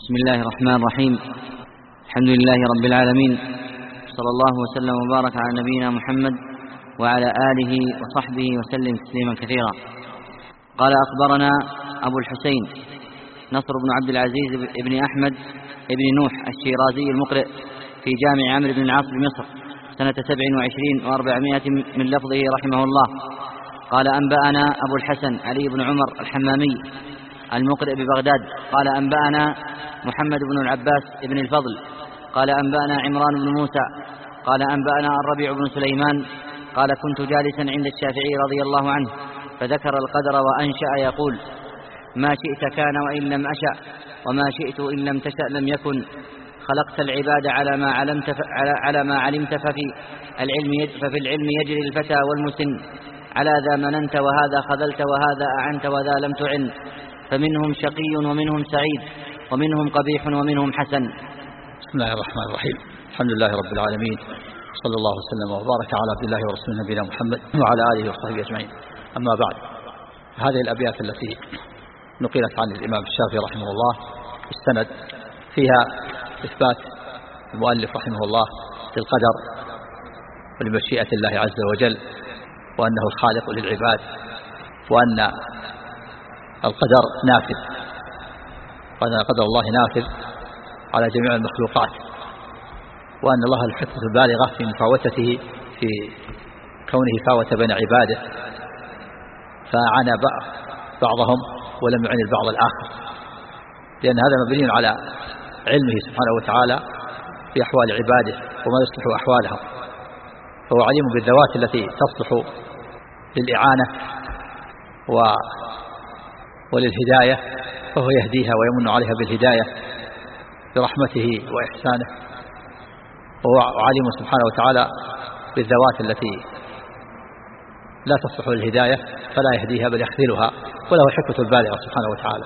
بسم الله الرحمن الرحيم. الحمد لله رب العالمين. صلى الله وسلم وبارك على نبينا محمد وعلى آله وصحبه وسلم تسليما كثيرا. قال أخبرنا أبو الحسين نصر بن عبد العزيز بن أحمد بن نوح الشيرازي المقرئ في جامع عمرو بن العاص بمصر سنة سبع وعشرين وأربعمائة من لفظه رحمه الله. قال أنبأنا أبو الحسن علي بن عمر الحمامي المقرئ ببغداد. قال أنبأنا محمد بن العباس بن الفضل. قال أنبأنا عمران بن موسى. قال أنبأنا الربيع بن سليمان. قال كنت جالسا عند الشافعي رضي الله عنه فذكر القدر وأنشأ يقول ما شئت كان وإن لم أشأ وما شئت إن لم تشأ لم يكن. خلقت العباد على ما علمت على, ما علمت ففي العلم ففي العلم يجري الفتى والمسن. على ذا مننت وهذا خذلت وهذا أعنت وذا لم تعن. فمنهم شقي ومنهم سعيد ومنهم قبيح ومنهم حسن. بسم الله الرحمن الرحيم. الحمد لله رب العالمين. صلى الله وسلم وبارك على عبد الله ورسوله نبينا محمد وعلى آله وصحبه أجمعين. أما بعد هذه الأبيات التي نقلت عن الإمام الشافعي رحمه الله السند فيها إثبات المؤلف رحمه الله للقدر ولمشيئة الله عز وجل وأنه الخالق للعباد وأن القدر نافذ. قدر الله نافذ على جميع المخلوقات وأن الله الحكمة البالغة في مفاوتته في كونه فاوت بين عباده فعانى بعضهم ولم يعن البعض الآخر. لأن هذا مبني على علمه سبحانه وتعالى في أحوال عباده وما يصلح أحوالهم. فهو عليم بالذوات التي تصلح للإعانة و وللهداية فهو يهديها ويمن عليها بالهداية برحمته وإحسانه. وهو عليم سبحانه وتعالى بالذوات التي لا تصلح للهداية فلا يهديها بل يخذلها وله الحكمة البالغة سبحانه وتعالى.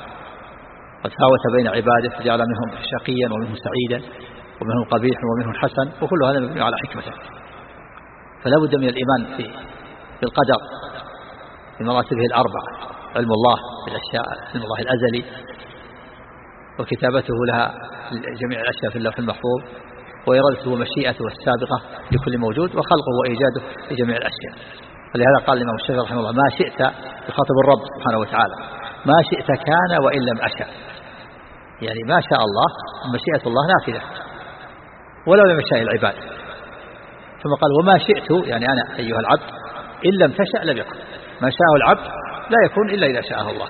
قد فاوت بين عباده فجعل منهم شقيا ومنهم سعيدا ومنهم قبيح ومنهم حسن وكل هذا مبني على حكمته. فلا بد من الإيمان في بالقدر في مراتبه الأربعة. علم الله بالأشياء علم الله الأزلي وكتابته لها جميع الأشياء في اللوح المحفوظ وإرادته ومشيئته السابقة لكل موجود وخلقه وإيجاده لجميع الأشياء. ولهذا قال الإمام الشافعي رحمه الله ما شئت يخاطب الرب سبحانه وتعالى ما شئت كان وإن لم أشأ. يعني ما شاء الله مشيئة الله نافذة ولو لم يشاء العباد. ثم قال وما شئت يعني أنا أيها العبد إن لم تشأ لم يكن. ما شاء العبد لا يكون إلا إذا شاءه الله.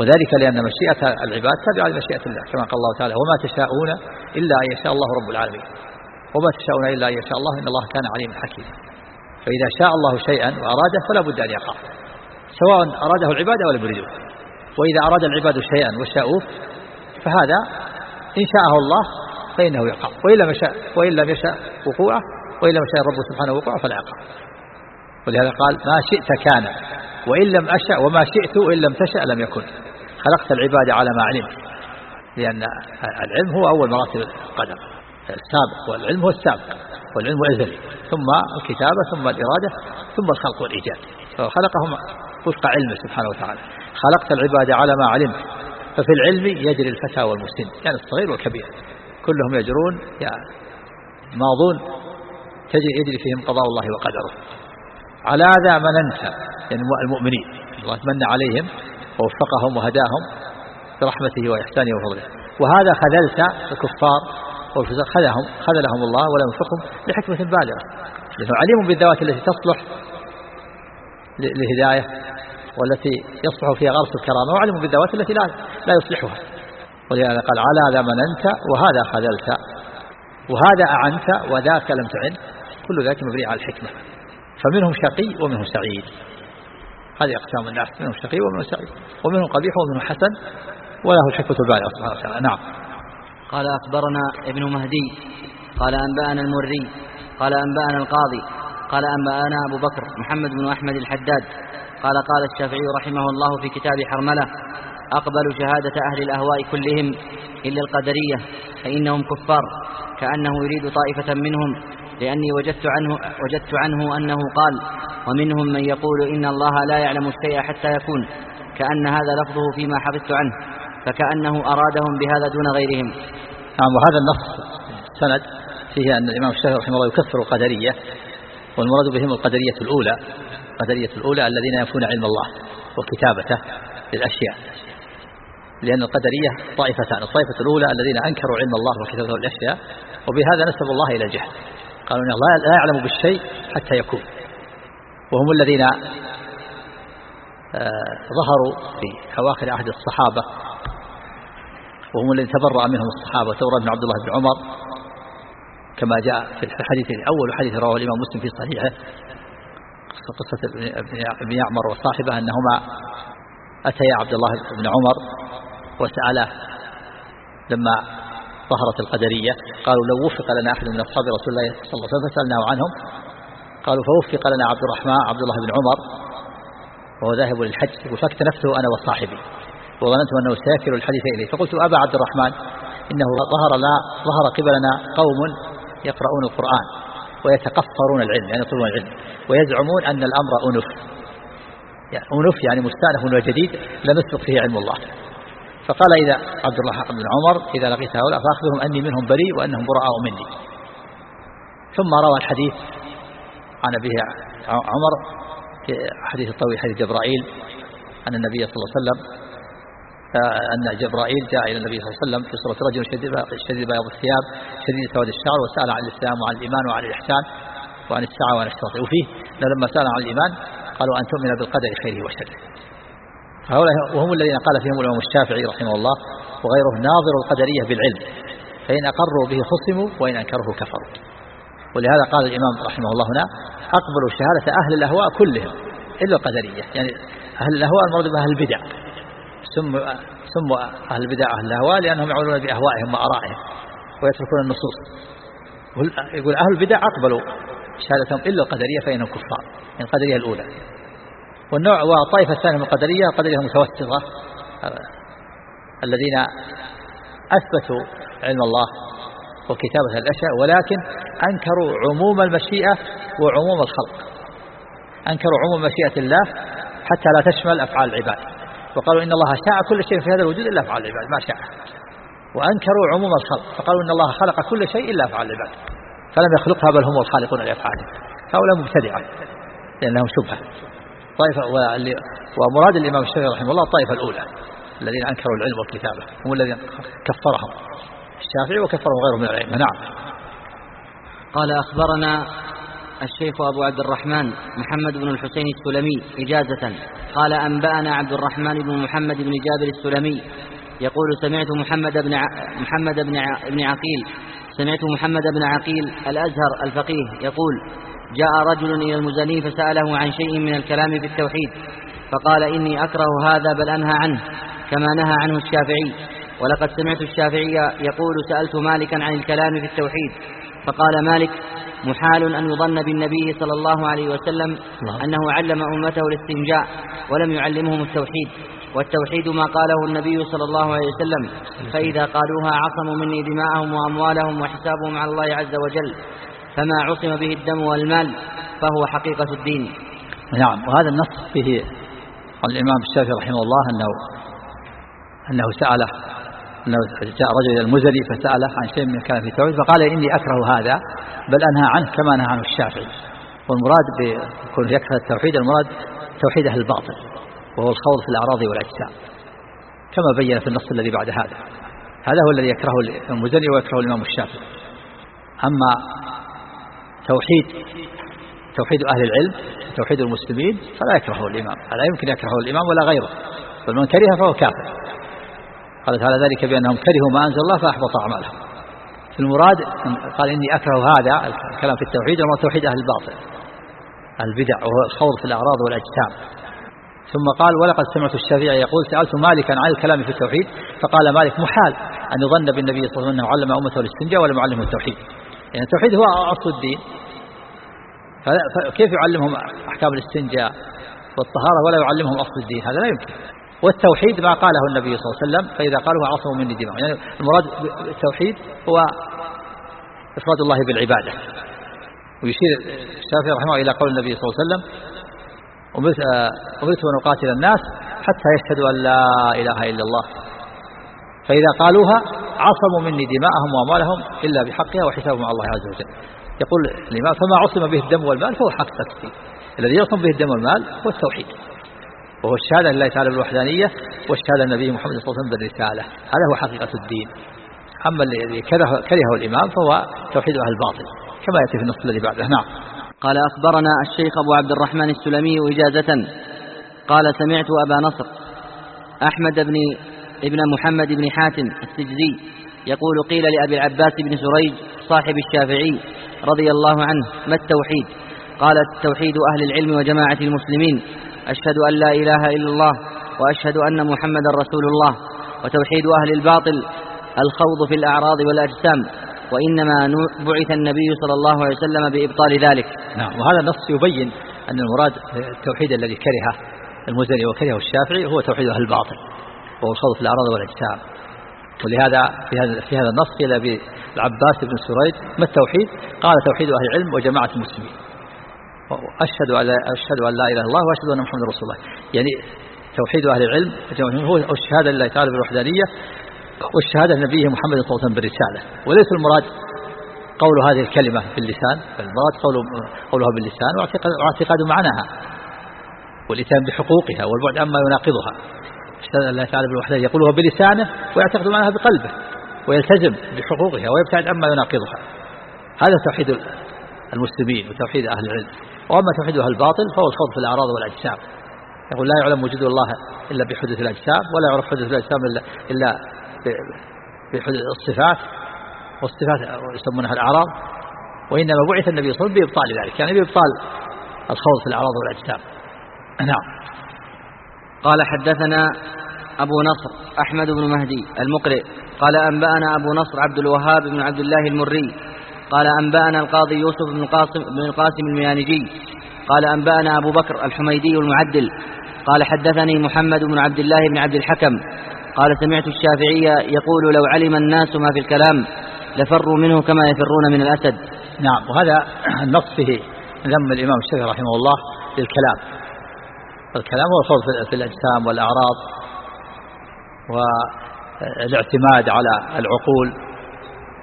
وذلك لأن مشيئة العباد تابعة لمشيئة الله كما قال الله تعالى وما تشاءون إلا أن يشاء الله رب العالمين. وما تشاءون إلا أن يشاء الله إن الله كان عليما حكيما. فإذا شاء الله شيئا وأراده فلا بد أن يقع سواء أراده العباد أو لم يريدوه وإذا أراد العباد شيئا وشاءوه فهذا إن شاءه الله فإنه يقع وإن لم يشاء وإن لم يشاء وقوعه وإن لم يشاء الرب سبحانه وقوعه فلا يقع ولهذا قال ما شئت كان وإن لم أشأ وما شئت وإن لم تشأ لم يكن. خلقت العباد على ما علمت. لأن العلم هو أول مراتب القدر. السابق والعلم هو السابق والعلم أزلي ثم الكتابة ثم الإرادة ثم الخلق والإيجاد. فخلقهم وفق علمه سبحانه وتعالى. خلقت العباد على ما علمت. ففي العلم يجري الفتى والمسن يعني الصغير والكبير. كلهم يجرون ماضون. تجري يجري فيهم قضاء الله وقدره. على ذا مننت يعني المؤمنين. الله تمنى عليهم ووفقهم وهداهم برحمته وإحسانه وفضله. وهذا خذلت الكفار خذلهم خذلهم الله ولم يوفقهم لحكمة بالغة. لأنه عليم بالذوات التي تصلح للهداية والتي يصلح فيها غرس الكرامة وعلم بالذوات التي لا لا يصلحها. ولهذا قال على ذا مننت وهذا خذلت. وهذا أعنت وذاك لم تعن. كل ذلك مبني على الحكمة. فمنهم شقي ومنهم سعيد. هذه أقسام الناس منهم شقي ومنهم سعيد ومنهم قبيح ومنهم حسن وله الحكمة البالغة سبحانه وتعالى. نعم. قال أخبرنا ابن مهدي قال أنبأنا المري قال أنبأنا القاضي قال أنبأنا أبو بكر محمد بن أحمد الحداد. قال قال الشافعي رحمه الله في كتاب حرملة أقبل شهادة أهل الأهواء كلهم إلا القدرية فإنهم كفار كأنه يريد طائفة منهم لأني وجدت عنه, وجدت عنه أنه قال ومنهم من يقول إن الله لا يعلم الشيء حتى يكون كأن هذا لفظه فيما حفظت عنه فكأنه أرادهم بهذا دون غيرهم. نعم وهذا النص سند فيه أن الإمام الشافعي رحمه الله يكفر القدرية والمراد بهم القدرية الأولى القدرية الأولى الذين ينفون علم الله وكتابته للأشياء لأن القدرية طائفتان الطائفة الأولى الذين أنكروا علم الله وكتابته للأشياء وبهذا نسب الله إلى الجهل. قالوا إن الله لا يعلم بالشيء حتى يكون. وهم الذين آه، ظهروا في أواخر عهد الصحابة وهم الذين تبرأ منهم الصحابة تبرأ بن عبد الله بن عمر كما جاء في الحديث الأول حديث رواه الإمام مسلم في صحيحه قصة ابن يعمر وصاحبه أنهما أتيا عبد الله بن عمر وسأله لما ظهرت القدرية. قالوا لو وفق لنا أحد من أصحاب رسول الله صلى الله عليه وسلم فسألناه عنهم. قالوا فوفق لنا عبد الرحمن عبد الله بن عمر وهو ذاهب للحج فاكتنفته أنا وصاحبي وظننت أنه سيكل الحديث إليه. فقلت أبا عبد الرحمن إنه ظهر لا ظهر قبلنا قوم يقرؤون القرآن ويتقفرون العلم يعني يطلبون العلم ويزعمون أن الأمر أنف. يعني أنف يعني مستأنف وجديد لم يسبق فيه علم الله. فقال إذا عبد الله بن عمر إذا لقيت هؤلاء فأخبرهم أني منهم بريء وأنهم براء مني. ثم روى الحديث عن أبيه عمر في حديث الطويل حديث جبرائيل أن النبي صلى الله عليه وسلم أن جبرائيل جاء إلى النبي صلى الله عليه وسلم في صورة رجل شديد بياض الثياب شديد سواد الشعر وسأل عن الإسلام وعن الإيمان وعن الإحسان وعن الساعة وعن الشرط وفيه لما سأل عن الإيمان قالوا أن تؤمن بالقدر خيره وشره. هؤلاء وهم الذين قال فيهم الإمام الشافعي رحمه الله وغيره ناظر القدرية بالعلم فإن أقروا به خصموا وإن أنكره كفروا. ولهذا قال الإمام رحمه الله هنا أقبلوا شهادة أهل الأهواء كلهم إلا القدرية يعني أهل الأهواء المرض بأهل البدع. سموا سموا أهل البدع أهل الأهواء لأنهم يعملون بأهوائهم وآرائهم ويتركون النصوص. يقول أهل البدع أقبلوا شهادتهم إلا القدرية فإنهم كفار القدرية الأولى. والنوع والطائفة الثانية من القدرية القدرية المتوسطة الذين أثبتوا علم الله وكتابة الأشياء ولكن أنكروا عموم المشيئة وعموم الخلق. أنكروا عموم مشيئة الله حتى لا تشمل أفعال العباد. وقالوا إن الله شاء كل شيء في هذا الوجود إلا أفعال العباد ما شاء وأنكروا عموم الخلق فقالوا إن الله خلق كل شيء إلا أفعال العباد. فلم يخلقها بل هم الخالقون لأفعالهم. هؤلاء مبتدعة لأن لهم شبهة. طائفة ومراد الإمام الشافعي رحمه الله الطائفة الأولى الذين أنكروا العلم والكتابة هم الذين كفرهم الشافعي وكفرهم غيرهم من العلم نعم. قال أخبرنا الشيخ أبو عبد الرحمن محمد بن الحسين السلمي إجازة. قال أنبأنا عبد الرحمن بن محمد بن جابر السلمي يقول سمعت محمد بن ع... محمد بن, ع... بن عقيل سمعت محمد بن عقيل الأزهر الفقيه يقول جاء رجل إلى المزني فسأله عن شيء من الكلام في التوحيد فقال إني أكره هذا بل أنهى عنه كما نهى عنه الشافعي. ولقد سمعت الشافعي يقول سألت مالكا عن الكلام في التوحيد فقال مالك محال أن يظن بالنبي صلى الله عليه وسلم أنه علم أمته الاستنجاء ولم يعلمهم التوحيد والتوحيد ما قاله النبي صلى الله عليه وسلم فإذا قالوها عصموا مني دماءهم وأموالهم وحسابهم على الله عز وجل. فما عصم به الدم والمال فهو حقيقة الدين. نعم وهذا النص فيه الإمام الشافعي رحمه الله أنه أنه سأله أنه جاء رجل إلى المزني فسأله عن شيء من كلام في التوحيد فقال إني أكره هذا بل أنهى عنه كما نهى عنه الشافعي. والمراد بكون يكره التوحيد المراد توحيد أهل الباطل وهو الخوض في الأعراض والأجسام كما بين في النص الذي بعد هذا. هذا هو الذي يكرهه المزني ويكرهه الإمام الشافعي. أما توحيد توحيد أهل العلم توحيد المسلمين فلا يكرهه الإمام. لا يمكن يكرهه الإمام ولا غيره. بل من كره فهو كافر. قال تعالى ذلك بأنهم كرهوا ما أنزل الله فأحبط أعمالهم. في المراد قال إني أكره هذا الكلام في التوحيد وما توحيد أهل الباطل. البدع وهو الخوض في الأعراض والأجسام. ثم قال ولقد سمعت الشافعي يقول سألت مالكا عن الكلام في التوحيد فقال مالك محال أن يظن بالنبي صلى الله عليه وسلم أنه علم أمته الاستنجاء ولم يعلمه التوحيد. يعني التوحيد هو أصل الدين. فكيف يعلمهم أحكام الاستنجاء والطهارة ولا يعلمهم أصل الدين؟ هذا لا يمكن. والتوحيد ما قاله النبي صلى الله عليه وسلم فإذا قالوا عصموا مني دماء. يعني المراد بالتوحيد هو إفراد الله بالعبادة. ويشير الشافعي رحمه الله إلى قول النبي صلى الله عليه وسلم أمرت أن أقاتل الناس حتى يشهدوا أن لا إله إلا الله. فإذا قالوها عصموا مني دماءهم وأموالهم إلا بحقها وحسابهم على الله عز وجل. يقول الإمام فما عصم به الدم والمال فهو حق تكفي الذي يعصم به الدم والمال هو التوحيد. وهو الشهادة لله تعالى بالوحدانية والشهادة النبي محمد صلى الله عليه وسلم بالرسالة. هذا هو حقيقة الدين. أما الذي كرهه الإمام فهو توحيد أهل الباطل كما يأتي في النص الذي بعده. نعم. قال أخبرنا الشيخ أبو عبد الرحمن السلمي إجازة. قال سمعت أبا نصر أحمد بن ابن محمد بن حاتم السجزي يقول قيل لأبي العباس بن سريج صاحب الشافعي رضي الله عنه ما التوحيد؟ قال التوحيد أهل العلم وجماعة المسلمين. أشهد أن لا إله إلا الله وأشهد أن محمدا رسول الله. وتوحيد أهل الباطل الخوض في الأعراض والأجسام. وإنما بعث النبي صلى الله عليه وسلم بإبطال ذلك. نعم وهذا النص يبين أن المراد التوحيد الذي كرهه المزني وكرهه الشافعي هو توحيد أهل الباطل. وهو الخوض في الأعراض والأجسام ولهذا في هذا في هذا النص قيل بالعباس بن سريد ما التوحيد؟ قال توحيد أهل العلم وجماعة المسلمين. أشهد أن أشهد أن لا إله إلا الله وأشهد أن محمد رسول الله. يعني توحيد أهل العلم هو الشهادة لله تعالى بالوحدانية والشهادة لنبيه محمد صلى الله عليه وسلم بالرسالة. وليس المراد قول هذه الكلمة باللسان المراد قولها باللسان واعتقاد معناها والإتيان بحقوقها والبعد عما يناقضها. الشهادة لله تعالى بالوحدانية يقولها بلسانه ويعتقد معناها بقلبه ويلتزم بحقوقها ويبتعد عما يناقضها. هذا توحيد المسلمين وتوحيد أهل العلم. وأما توحيد أهل الباطل فهو الخوض في الأعراض والأجسام. يقول لا يعلم وجود الله إلا بحدث الأجسام ولا يعرف حدث الأجسام إلا, إلا بحدث الصفات والصفات يسمونها الأعراض. وإنما بعث النبي صلى الله عليه وسلم بإبطال ذلك يعني بإبطال الخوض في الأعراض والأجسام. نعم. قال حدثنا أبو نصر أحمد بن مهدي المقرئ. قال أنبأنا أبو نصر عبد الوهاب بن عبد الله المري. قال أنبأنا القاضي يوسف بن القاسم, بن القاسم الميانجي. قال أنبأنا أبو بكر الحميدي المعدل. قال حدثني محمد بن عبد الله بن عبد الحكم. قال سمعت الشافعي يقول لو علم الناس ما في الكلام لفروا منه كما يفرون من الأسد. نعم وهذا النص فيه ذم الإمام الشافعي رحمه الله للكلام. الكلام هو الخوض في الأجسام والأعراض والاعتماد على العقول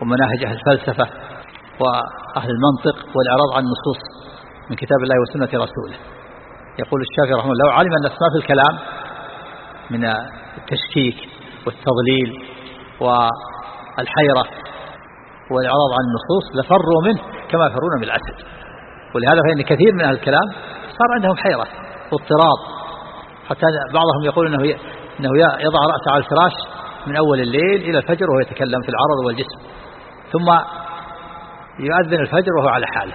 ومناهج أهل الفلسفة وأهل المنطق والإعراض عن النصوص من كتاب الله وسنة رسوله. يقول الشافعي رحمه الله لو علم الناس ما في الكلام من التشكيك والتضليل والحيرة والإعراض عن النصوص لفروا منه كما يفرون من الأسد. ولهذا فإن كثير من أهل الكلام صار عندهم حيرة. واضطراب حتى بعضهم يقول أنه أنه يضع رأسه على الفراش من أول الليل إلى الفجر وهو يتكلم في العرض والجسم. ثم يؤذن الفجر وهو على حاله.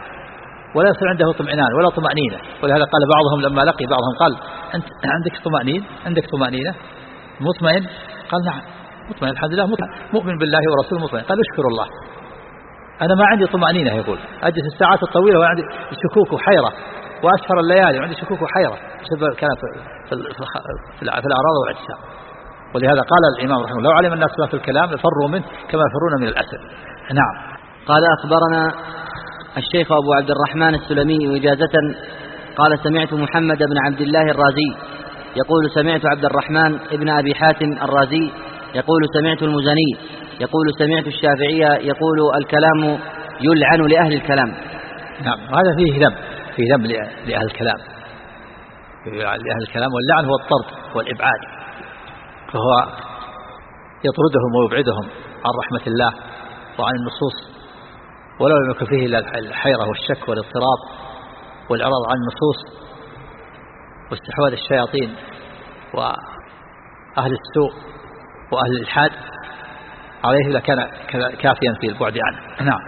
ولا يصير عنده اطمئنان ولا طمأنينة. ولهذا قال بعضهم لما لقي بعضهم قال أنت عندك طمأنين عندك طمأنينة؟ مطمئن؟ قال نعم. مطمئن الحمد لله مؤمن بالله ورسوله مطمئن. قال اشكر الله. أنا ما عندي طمأنينة يقول. أجلس الساعات الطويلة وعندي شكوك وحيرة. وأسهر الليالي وعندي شكوك وحيرة. بسبب كان في, في الأعراض والأجسام. ولهذا قال الإمام رحمه الله لو علم الناس ما في الكلام لفروا منه كما يفرون من الأسد. نعم. قال أخبرنا الشيخ أبو عبد الرحمن السلمي إجازة قال سمعت محمد بن عبد الله الرازي يقول سمعت عبد الرحمن ابن أبي حاتم الرازي يقول سمعت المزني يقول سمعت الشافعي يقول الكلام يلعن لأهل الكلام. نعم. وهذا فيه ذم فيه ذم لأهل الكلام. لأهل الكلام واللعن هو الطرد والإبعاد. فهو يطردهم ويبعدهم عن رحمة الله وعن النصوص. ولا يملك فيه إلا الحيرة والشك والاضطراب والإعراض عن النصوص واستحواذ الشياطين وأهل السوء وأهل الإلحاد عليه لكان كافيا في البعد عنه. نعم.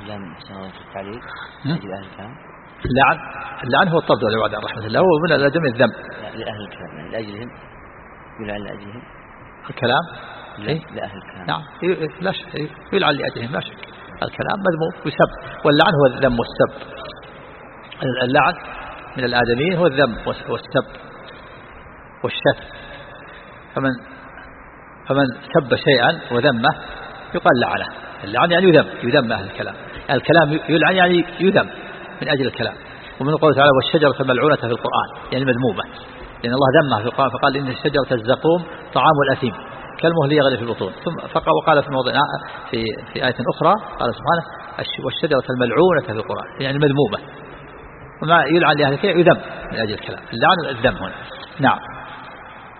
اللعن التعليق أهل الكلام. اللعن اللعن هو الطرد والعباد عن رحمة الله. هو من الأدم الذنب. لأهل الكلام يعني لأجلهم يلعن لأجلهم. الكلام؟ إيه؟ لأهل الكلام. نعم. لا شك يلعن لأجلهم لا شك. الكلام مذموم يسب واللعن هو الذم والسب. اللعن من الآدميين هو الذم والسب. والشتم. فمن فمن سب شيئا وذمه يقال لعنه. اللعن يعني يذم يذم أهل الكلام. الكلام يلعن يعني يذم. من أجل الكلام. ومن قوله تعالى والشجرة ملعونة في القرآن يعني مذمومة. لأن الله ذمها في القرآن فقال إن الشجرة الزقوم طعام الأثيم. كالمهل يغلي في البطون. ثم وقال في موضع في في آية أخرى قال سبحانه والشجرة الملعونة في القرآن يعني المذمومة وما يلعن لأهل الكلام يذم من أجل الكلام. اللعن الذم هنا. نعم.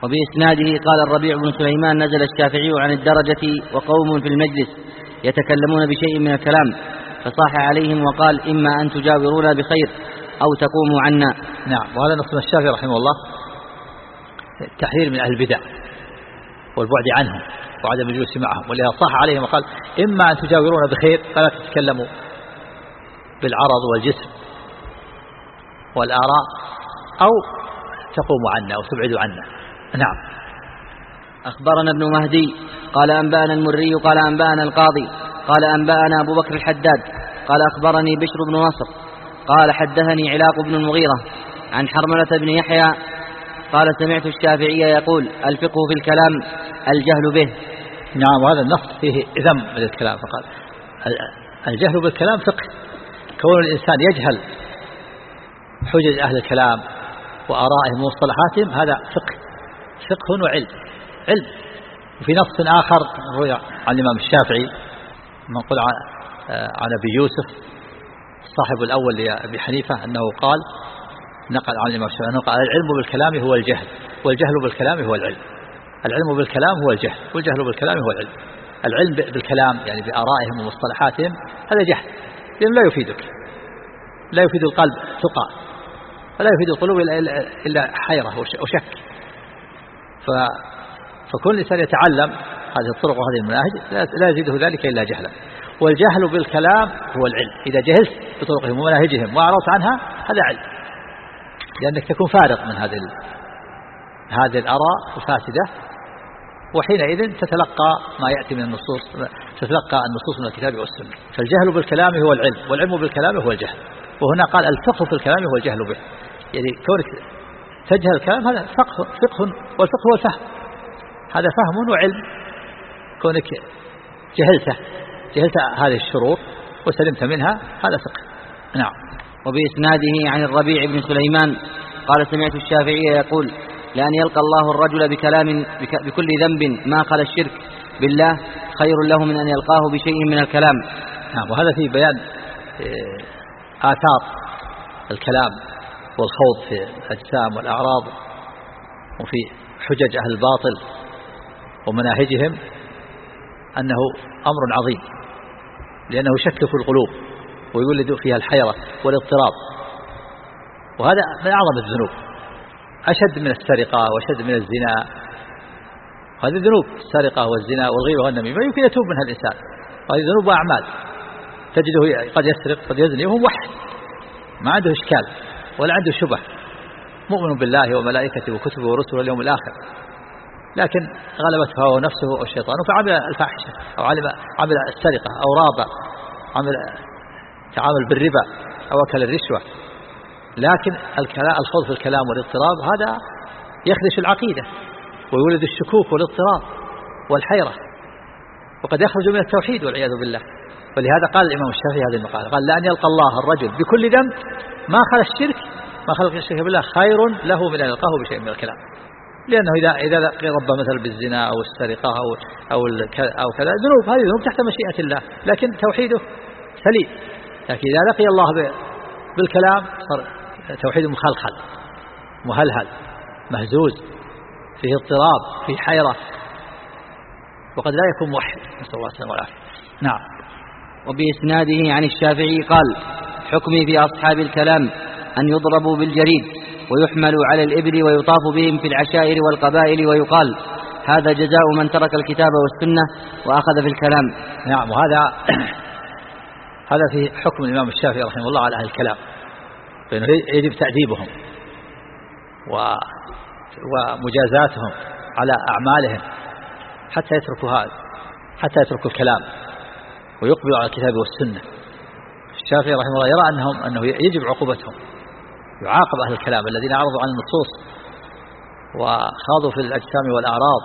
وبإسناده قال الربيع بن سليمان نزل الشافعي عن الدرجة وقوم في المجلس يتكلمون بشيء من الكلام. فصاح عليهم وقال إما أن تجاورونا بخير أو تقوموا عنا. نعم وهذا نص الشافعي رحمه الله. التحذير من أهل البدع والبعد عنهم وعدم الجلوس معهم. ولهذا صاح عليهم وقال إما أن تجاورونا بخير فلا تتكلموا بالعرض والجسم والآراء أو تقوموا عنا أو تبعدوا عنا. نعم. أخبرنا ابن مهدي قال أنبأنا المري قال أنبأنا القاضي. قال أنبأنا أبو بكر الحداد قال أخبرني بشر بن نصر قال حدثني علاق بن المغيرة عن حرملة بن يحيى قال سمعت الشافعي يقول الفقه في الكلام الجهل به. نعم وهذا النص فيه ذم للكلام فقال الجهل بالكلام فقه كون الإنسان يجهل حجج أهل الكلام وآرائهم ومصطلحاتهم هذا فقه فقه وعلم علم. وفي نص آخر عن الإمام الشافعي منقول عن أبي يوسف صاحب الأول لأبي حنيفة أنه قال نقل عن الإمام الشافعي أنه قال العلم بالكلام هو الجهل والجهل بالكلام هو العلم. العلم بالكلام هو الجهل والجهل بالكلام هو العلم. العلم بالكلام يعني بآرائهم ومصطلحاتهم هذا جهل. لأنه لا يفيدك. لا يفيد القلب ثقة فلا يفيد القلوب إلا حيرة وشك. ف فكل إنسان يتعلم هذه الطرق وهذه المناهج لا يزيده ذلك إلا جهلا والجهل بالكلام هو العلم. إذا جهلت بطرقهم ومناهجهم وأعرضت عنها هذا علم. لأنك تكون فارغ من هذه هذه الآراء الفاسدة وحينئذ تتلقى ما يأتي من النصوص تتلقى النصوص من الكتاب والسنة. فالجهل بالكلام هو العلم والعلم بالكلام هو الجهل. وهنا قال الفقه في الكلام هو الجهل به. يعني كونك تجهل الكلام هذا فقه فقه والفقه هو الفهم. هذا فهم وعلم. كونك جهلته جهلت هذه الشروط وسلمت منها هذا فقه. نعم. وبإسناده عن الربيع بن سليمان قال سمعت الشافعي يقول لأن يلقى الله الرجل بكلام بكل ذنب ما خلا الشرك بالله خير له من أن يلقاه بشيء من الكلام. نعم. وهذا في بيان آه، آثار الكلام والخوض في الأجسام والأعراض وفي حجج أهل الباطل ومناهجهم. أنه أمر عظيم لأنه يشكك القلوب ويولد فيها الحيرة والاضطراب. وهذا من أعظم الذنوب أشد من السرقة وأشد من الزنا. هذه ذنوب السرقة والزنا والغيبة والنميمة. يمكن يتوب منها الإنسان. هذه ذنوب وأعمال. تجده قد يسرق قد يزني وهو موحد. ما عنده إشكال ولا عنده شبه مؤمن بالله وملائكته وكتبه ورسله واليوم الآخر. لكن غلبته هو نفسه والشيطان فعمل الفاحشة أو عمل السرقة أو رابع عمل تعامل بالربا أو أكل الرشوة. لكن الخوض في الكلام والاضطراب هذا يخدش العقيدة ويولد الشكوك والاضطراب والحيرة وقد يخرج من التوحيد والعياذ بالله. ولهذا قال الإمام الشافعي هذه المقالة قال لأن يلقى الله الرجل بكل ذنب ما خلى الشرك ما خلق الشرك بالله خير له من أن يلقاه بشيء من الكلام. لأنه إذا إذا لقي ربه مثلا بالزنا أو السرقة أو أو أو كذا ذنوب هذه ذنوب تحت مشيئة الله لكن توحيده سليم. لكن إذا لقي الله بالكلام صار توحيده مخلخل مهلهل مهزوز فيه اضطراب فيه حيرة. وقد لا يكون موحد نسأل الله السلامة والعافية. نعم. وبإسناده عن الشافعي قال حكمي في أصحاب الكلام أن يضربوا بالجريد. ويحملوا على الإبل ويطاف بهم في العشائر والقبائل ويقال هذا جزاء من ترك الكتاب والسنة وأخذ في الكلام. نعم وهذا هذا في حكم الإمام الشافعي رحمه الله على أهل الكلام فإنه يجب تأديبهم و ومجازاتهم على أعمالهم حتى يتركوا هذا حتى يتركوا الكلام ويقبلوا على الكتاب والسنة. الشافعي رحمه الله يرى أنهم أنه يجب عقوبتهم. يعاقب أهل الكلام الذين أعرضوا عن النصوص وخاضوا في الأجسام والأعراض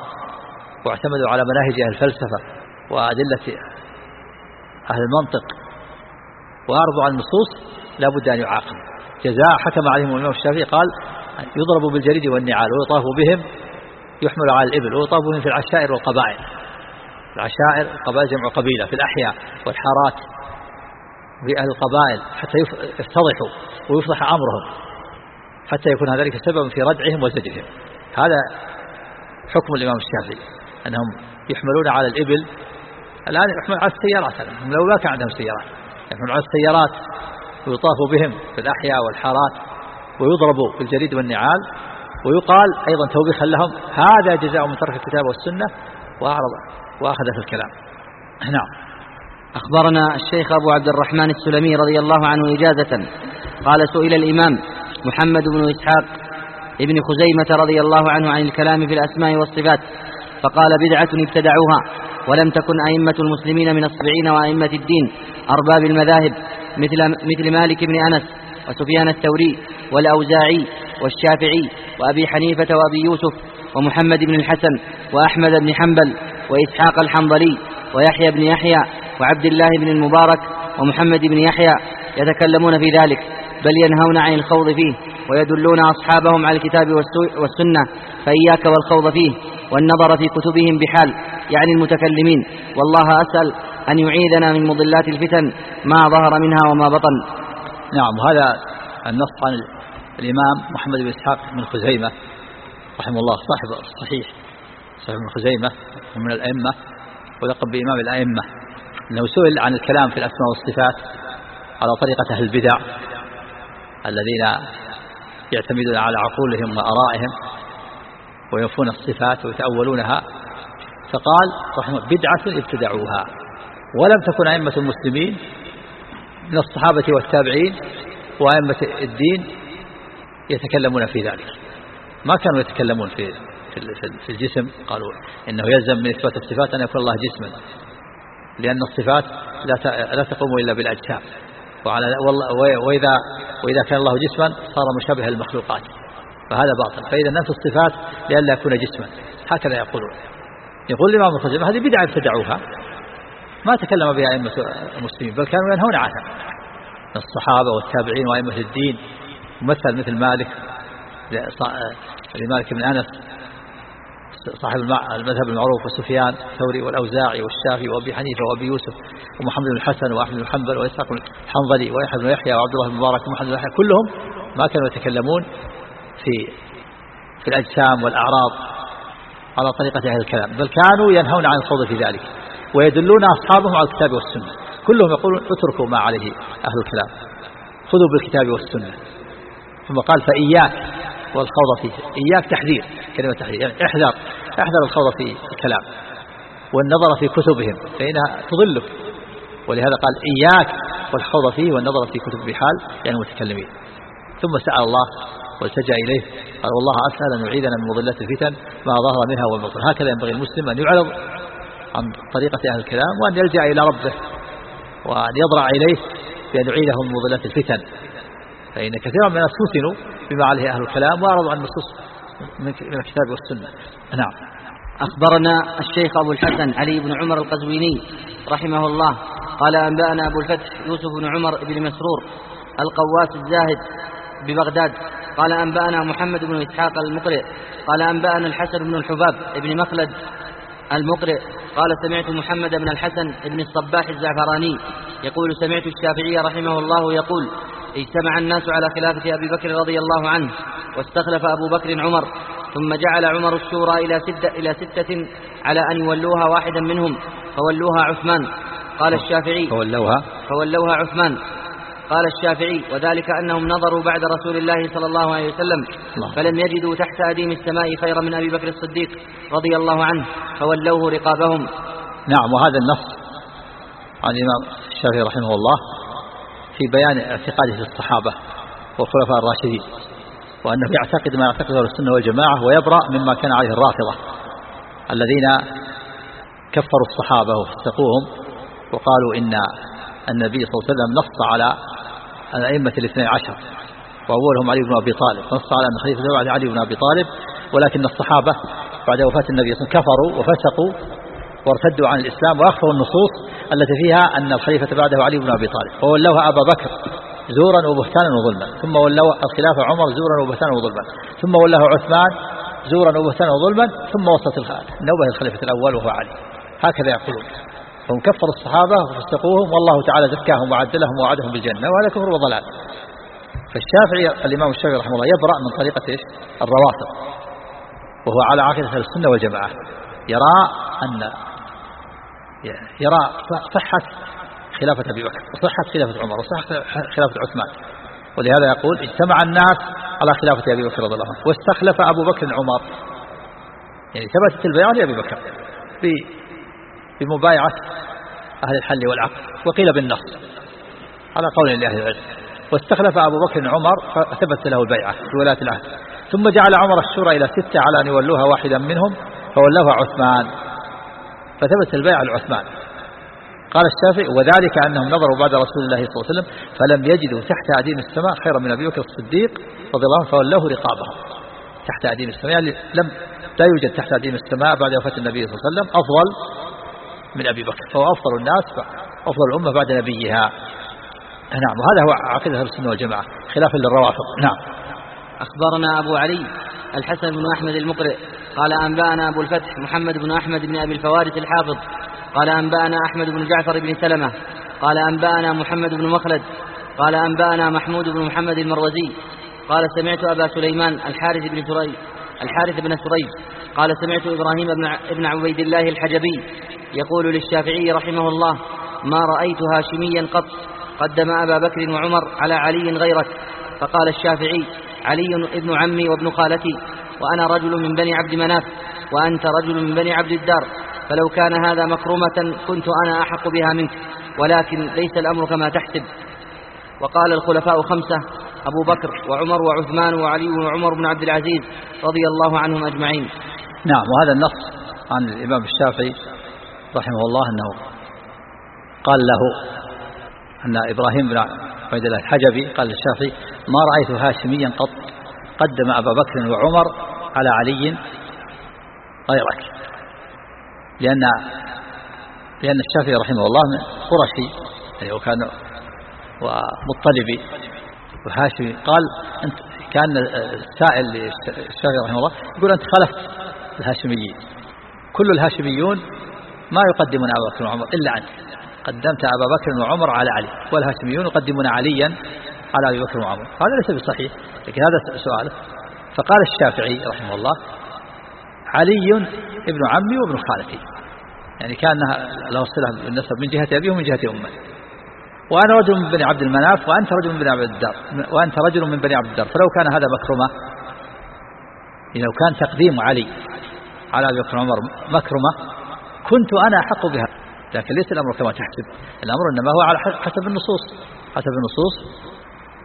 واعتمدوا على مناهج أهل الفلسفة وأدلة أهل المنطق وأعرضوا عن النصوص لا بد أن يعاقبوا. جزاء حكم عليهم الإمام الشافعي قال يضرب بالجريد والنعال ويطاف بهم يحمل على الإبل ويطاف بهم في العشائر والقبائل. العشائر القبائل جمع قبيلة في الأحياء والحارات. في أهل القبائل حتى يفتضحوا ويفضح أمرهم حتى يكون ذلك سببا في ردعهم وزجرهم. هذا حكم الإمام الشافعي أنهم يحملون على الإبل. الآن يحملون على السيارات لو ما كان عندهم سيارات يحملون على السيارات ويطاف بهم في الأحياء والحارات ويضربوا بالجريد والنعال. ويقال أيضا توبيخا لهم هذا جزاء من ترك الكتاب والسنة وأعرض وأخذ في الكلام. نعم. أخبرنا الشيخ أبو عبد الرحمن السلمي رضي الله عنه إجازة. قال سئل الإمام محمد بن إسحاق ابن خزيمة رضي الله عنه عن الكلام في الأسماء والصفات فقال بدعة ابتدعوها ولم تكن أئمة المسلمين من الصبعين وأئمة الدين أرباب المذاهب مثل, مثل مالك بن أنس وسفيان الثوري والأوزاعي والشافعي وأبي حنيفة وأبي يوسف ومحمد بن الحسن وأحمد بن حنبل وإسحاق الحنظلي ويحيى بن يحيى وعبد الله بن المبارك ومحمد بن يحيى يتكلمون في ذلك بل ينهون عن الخوض فيه ويدلون أصحابهم على الكتاب والسنة فإياك والخوض فيه والنظر في كتبهم بحال يعني المتكلمين. والله أسأل أن يعيذنا من مضلات الفتن ما ظهر منها وما بطن. نعم هذا النص عن الإمام محمد بن إسحاق بن خزيمة رحمه الله صاحب الصحيح صاحب بن خزيمة ومن الأئمة ولقب بإمام الأئمة. أنه سئل عن الكلام في الأسماء والصفات على طريقة أهل البدع الذين يعتمدون على عقولهم وأرائهم وينفون الصفات ويتأولونها. فقال رحمه بدعة ابتدعوها. ولم تكن أئمة المسلمين من الصحابة والتابعين وأئمة الدين يتكلمون في ذلك. ما كانوا يتكلمون في في الجسم قالوا إنه يلزم من إثبات الصفات أن يكون الله جسما. لأن الصفات لا لا تقوم إلا بالأجسام. وعلى وإذا وإذا كان الله جسما صار مشابه للمخلوقات. فهذا باطل. فإذا نفس الصفات لئلا يكون جسما. هكذا يقولون. يقول الإمام الخزيمة هذه بدعة ابتدعوها. ما تكلم بها أئمة المسلمين بل كانوا ينهون عنها. الصحابة والتابعين وأئمة الدين. ممثل مثل مالك لمالك بن أنس. صاحب المذهب المعروف وسفيان الثوري والأوزاعي والشافعي وأبي حنيفة وأبي يوسف ومحمد بن الحسن وأحمد بن حنبل وإسحاق الحنظلي ويحيى بن يحيى وعبد الله بن مبارك ومحمد بن يحيى كلهم ما كانوا يتكلمون في في الأجسام والأعراض على طريقة أهل الكلام بل كانوا ينهون عن الخوض في ذلك ويدلون أصحابهم على الكتاب والسنة كلهم يقولون اتركوا ما عليه أهل الكلام خذوا بالكتاب والسنة ثم قال فإياك والخوض فيه إياك تحذير كلمة تحذير يعني احذر احذر الخوض في الكلام والنظر في كتبهم فإنها تضلك. ولهذا قال إياك والخوض فيه والنظر في كتب بحال يعني المتكلمين. ثم سأل الله والتجأ إليه قال والله أسأل أن يعيذنا من مضلات الفتن ما ظهر منها والبطن هكذا ينبغي المسلم أن يعرض عن طريقة أهل الكلام وأن يلجأ إلى ربه وأن يضرع إليه بأن يعيده من مضلات الفتن. فإن كثيرا من الناس فتنوا بما عليه أهل الكلام وأعرضوا عن النصوص من الكتاب والسنة. نعم. أخبرنا الشيخ أبو الحسن علي بن عمر القزويني رحمه الله قال أنبأنا أبو الفتح يوسف بن عمر بن مسرور القواس الزاهد ببغداد قال أنبأنا محمد بن إسحاق المقرئ قال أنبأنا الحسن بن الحباب بن مخلد المقرئ قال سمعت محمد بن الحسن بن الصباح الزعفراني يقول سمعت الشافعي رحمه الله يقول اجتمع الناس على خلافة أبي بكر رضي الله عنه واستخلف أبو بكر عمر ثم جعل عمر الشورى إلى ستة, إلى ستة على أن يولوها واحدا منهم فولوها عثمان. قال الشافعي فولوها؟ فولوها عثمان. قال الشافعي وذلك أنهم نظروا بعد رسول الله صلى الله عليه وسلم فلم يجدوا تحت أديم السماء خيرا من أبي بكر الصديق رضي الله عنه فولوه رقابهم. نعم وهذا النص عن الإمام الشافعي رحمه الله. في بيان اعتقاده في الصحابة والخلفاء الراشدين وأنه يعتقد ما يعتقده السنة والجماعة ويبرأ مما كان عليه الرافضة الذين كفروا الصحابة وفسقوهم وقالوا إن النبي صلى الله عليه وسلم نص على الأئمة الاثني عشر وأولهم علي بن أبي طالب نص على أن خليفة بعد علي بن أبي طالب ولكن الصحابة بعد وفاة النبي صلى الله عليه وسلم كفروا وفسقوا وارتدوا عن الإسلام وأخفوا النصوص التي فيها أن الخليفة بعده علي بن أبي طالب وولوها أبا بكر زورا وبهتانا وظلما ثم ولوا الخلافة عمر زورا وبهتانا وظلما ثم ولاه عثمان زورا وبهتانا وظلما ثم وصلت النوبة للخليفة الأول وهو علي. هكذا يقولون. هم كفروا الصحابة وفسقوهم والله تعالى زكاهم وعدلهم ووعدهم بالجنة وهذا كفر وضلال. فالشافعي الإمام الشافعي رحمه الله يبرأ من طريقة إيش؟ الرواتب وهو على عقيدة السنة والجماعة. يرى أن يرى صحة خلافة أبي بكر وصحة خلافة عمر وصحة خلافة عثمان. ولهذا يقول اجتمع الناس على خلافة أبي بكر رضي الله عنه واستخلف أبو بكر عمر. يعني ثبتت البيعة لأبي بكر بمبايعة أهل الحل والعقد وقيل بالنص. على قول لأهل العلم. واستخلف أبو بكر عمر فثبت له البيعة في ولاية العهد. ثم جعل عمر الشورى إلى ستة على أن يولوها واحدا منهم فولوها عثمان. فثبت البيعة لعثمان قال الشافعي وذلك أنهم نظروا بعد رسول الله صلى الله عليه وسلم فلم يجدوا تحت أديم السماء خيرا من أبي بكر الصديق رضي الله عنه فولوه رقابهم. تحت أديم السماء يعني لم لا يوجد تحت أديم السماء بعد وفاة النبي صلى الله عليه وسلم أفضل من أبي بكر فهو أفضل الناس أفضل الأمة بعد نبيها. نعم وهذا هو عقيدة أهل السنة والجماعة خلافا للروافض. نعم. أخبرنا أبو علي الحسن بن أحمد المقرئ قال أنبأنا أبو الفتح محمد بن أحمد بن أبي الفوارث الحافظ. قال أنبأنا أحمد بن جعفر بن سلمة. قال أنبأنا محمد بن مخلد. قال أنبأنا محمود بن محمد المروزي. قال سمعت أبا سليمان الحارث بن سري الحارث بن سري قال سمعت إبراهيم بن عبيد الله الحجبي. يقول للشافعي رحمه الله ما رأيت هاشميا قط. قدم أبا بكر وعمر على علي غيرك. فقال الشافعي علي ابن عمي وابن خالتي. وأنا رجل من بني عبد مناف وأنت رجل من بني عبد الدار فلو كان هذا مكرمة كنت أنا أحق بها منك ولكن ليس الأمر كما تحسب. وقال الخلفاء خمسة أبو بكر وعمر وعثمان وعلي وعمر بن عبد العزيز رضي الله عنهم أجمعين. نعم وهذا النص عن الإمام الشافعي رحمه الله أنه قال له أن إبراهيم بن عبد الحجبي قال للشافعي ما رأيت هاشميا قط قدم أبا بكر وعمر على علي غيرك. لأن لأن الشافعي رحمه الله من قرشي يعني وكان ومطلبي وهاشمي قال أنت كان السائل للشافعي رحمه الله يقول أنت خلفت الهاشميين. كل الهاشميون ما يقدمون أبا بكر وعمر إلا أنت. قدمت أبا بكر وعمر على علي والهاشميون يقدمون عليا على أبي بكر وعمر. هذا ليس بصحيح لكن هذا سؤاله فقال الشافعي رحمه الله علي ابن عمي وابن خالتي. يعني كان له صلة بالنسب من جهة أبيه ومن جهة أمه. وأنا رجل من بني عبد المناف وأنت رجل من بني عبد الدار وأنت رجل من بني عبد الدار. فلو كان هذا مكرمة لو كان تقديم علي على أبي بكر وعمر مكرمة كنت أنا أحق بها. لكن ليس الأمر كما تحسب. الأمر إنما هو على حسب النصوص. حسب النصوص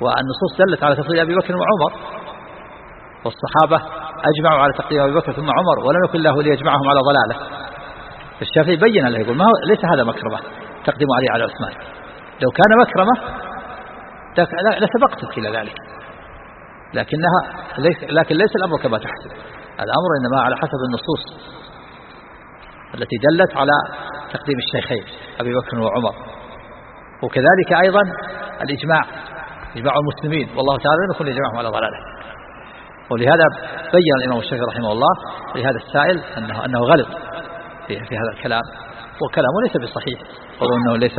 والنصوص دلت على تفضيل أبي بكر وعمر والصحابة أجمعوا على تقديم أبي بكر ثم عمر ولم يكن له ليجمعهم على ضلالة. الشافعي بين له يقول ما هو ليس هذا مكرمة تقديم علي على عثمان. لو كان مكرمة لسبقتك إلى ذلك. لكنها ليس لكن ليس الأمر كما تحسب. الأمر إنما على حسب النصوص التي دلت على تقديم الشيخين أبي بكر وعمر. وكذلك أيضا الإجماع. إجماع المسلمين. والله تعالى لم يكن يجمعهم على ضلاله. ولهذا بين الإمام الشافعي رحمه الله لهذا السائل أنه, أنه غلط في, في هذا الكلام. وكلامه ليس بصحيح. قالوا أنه ليس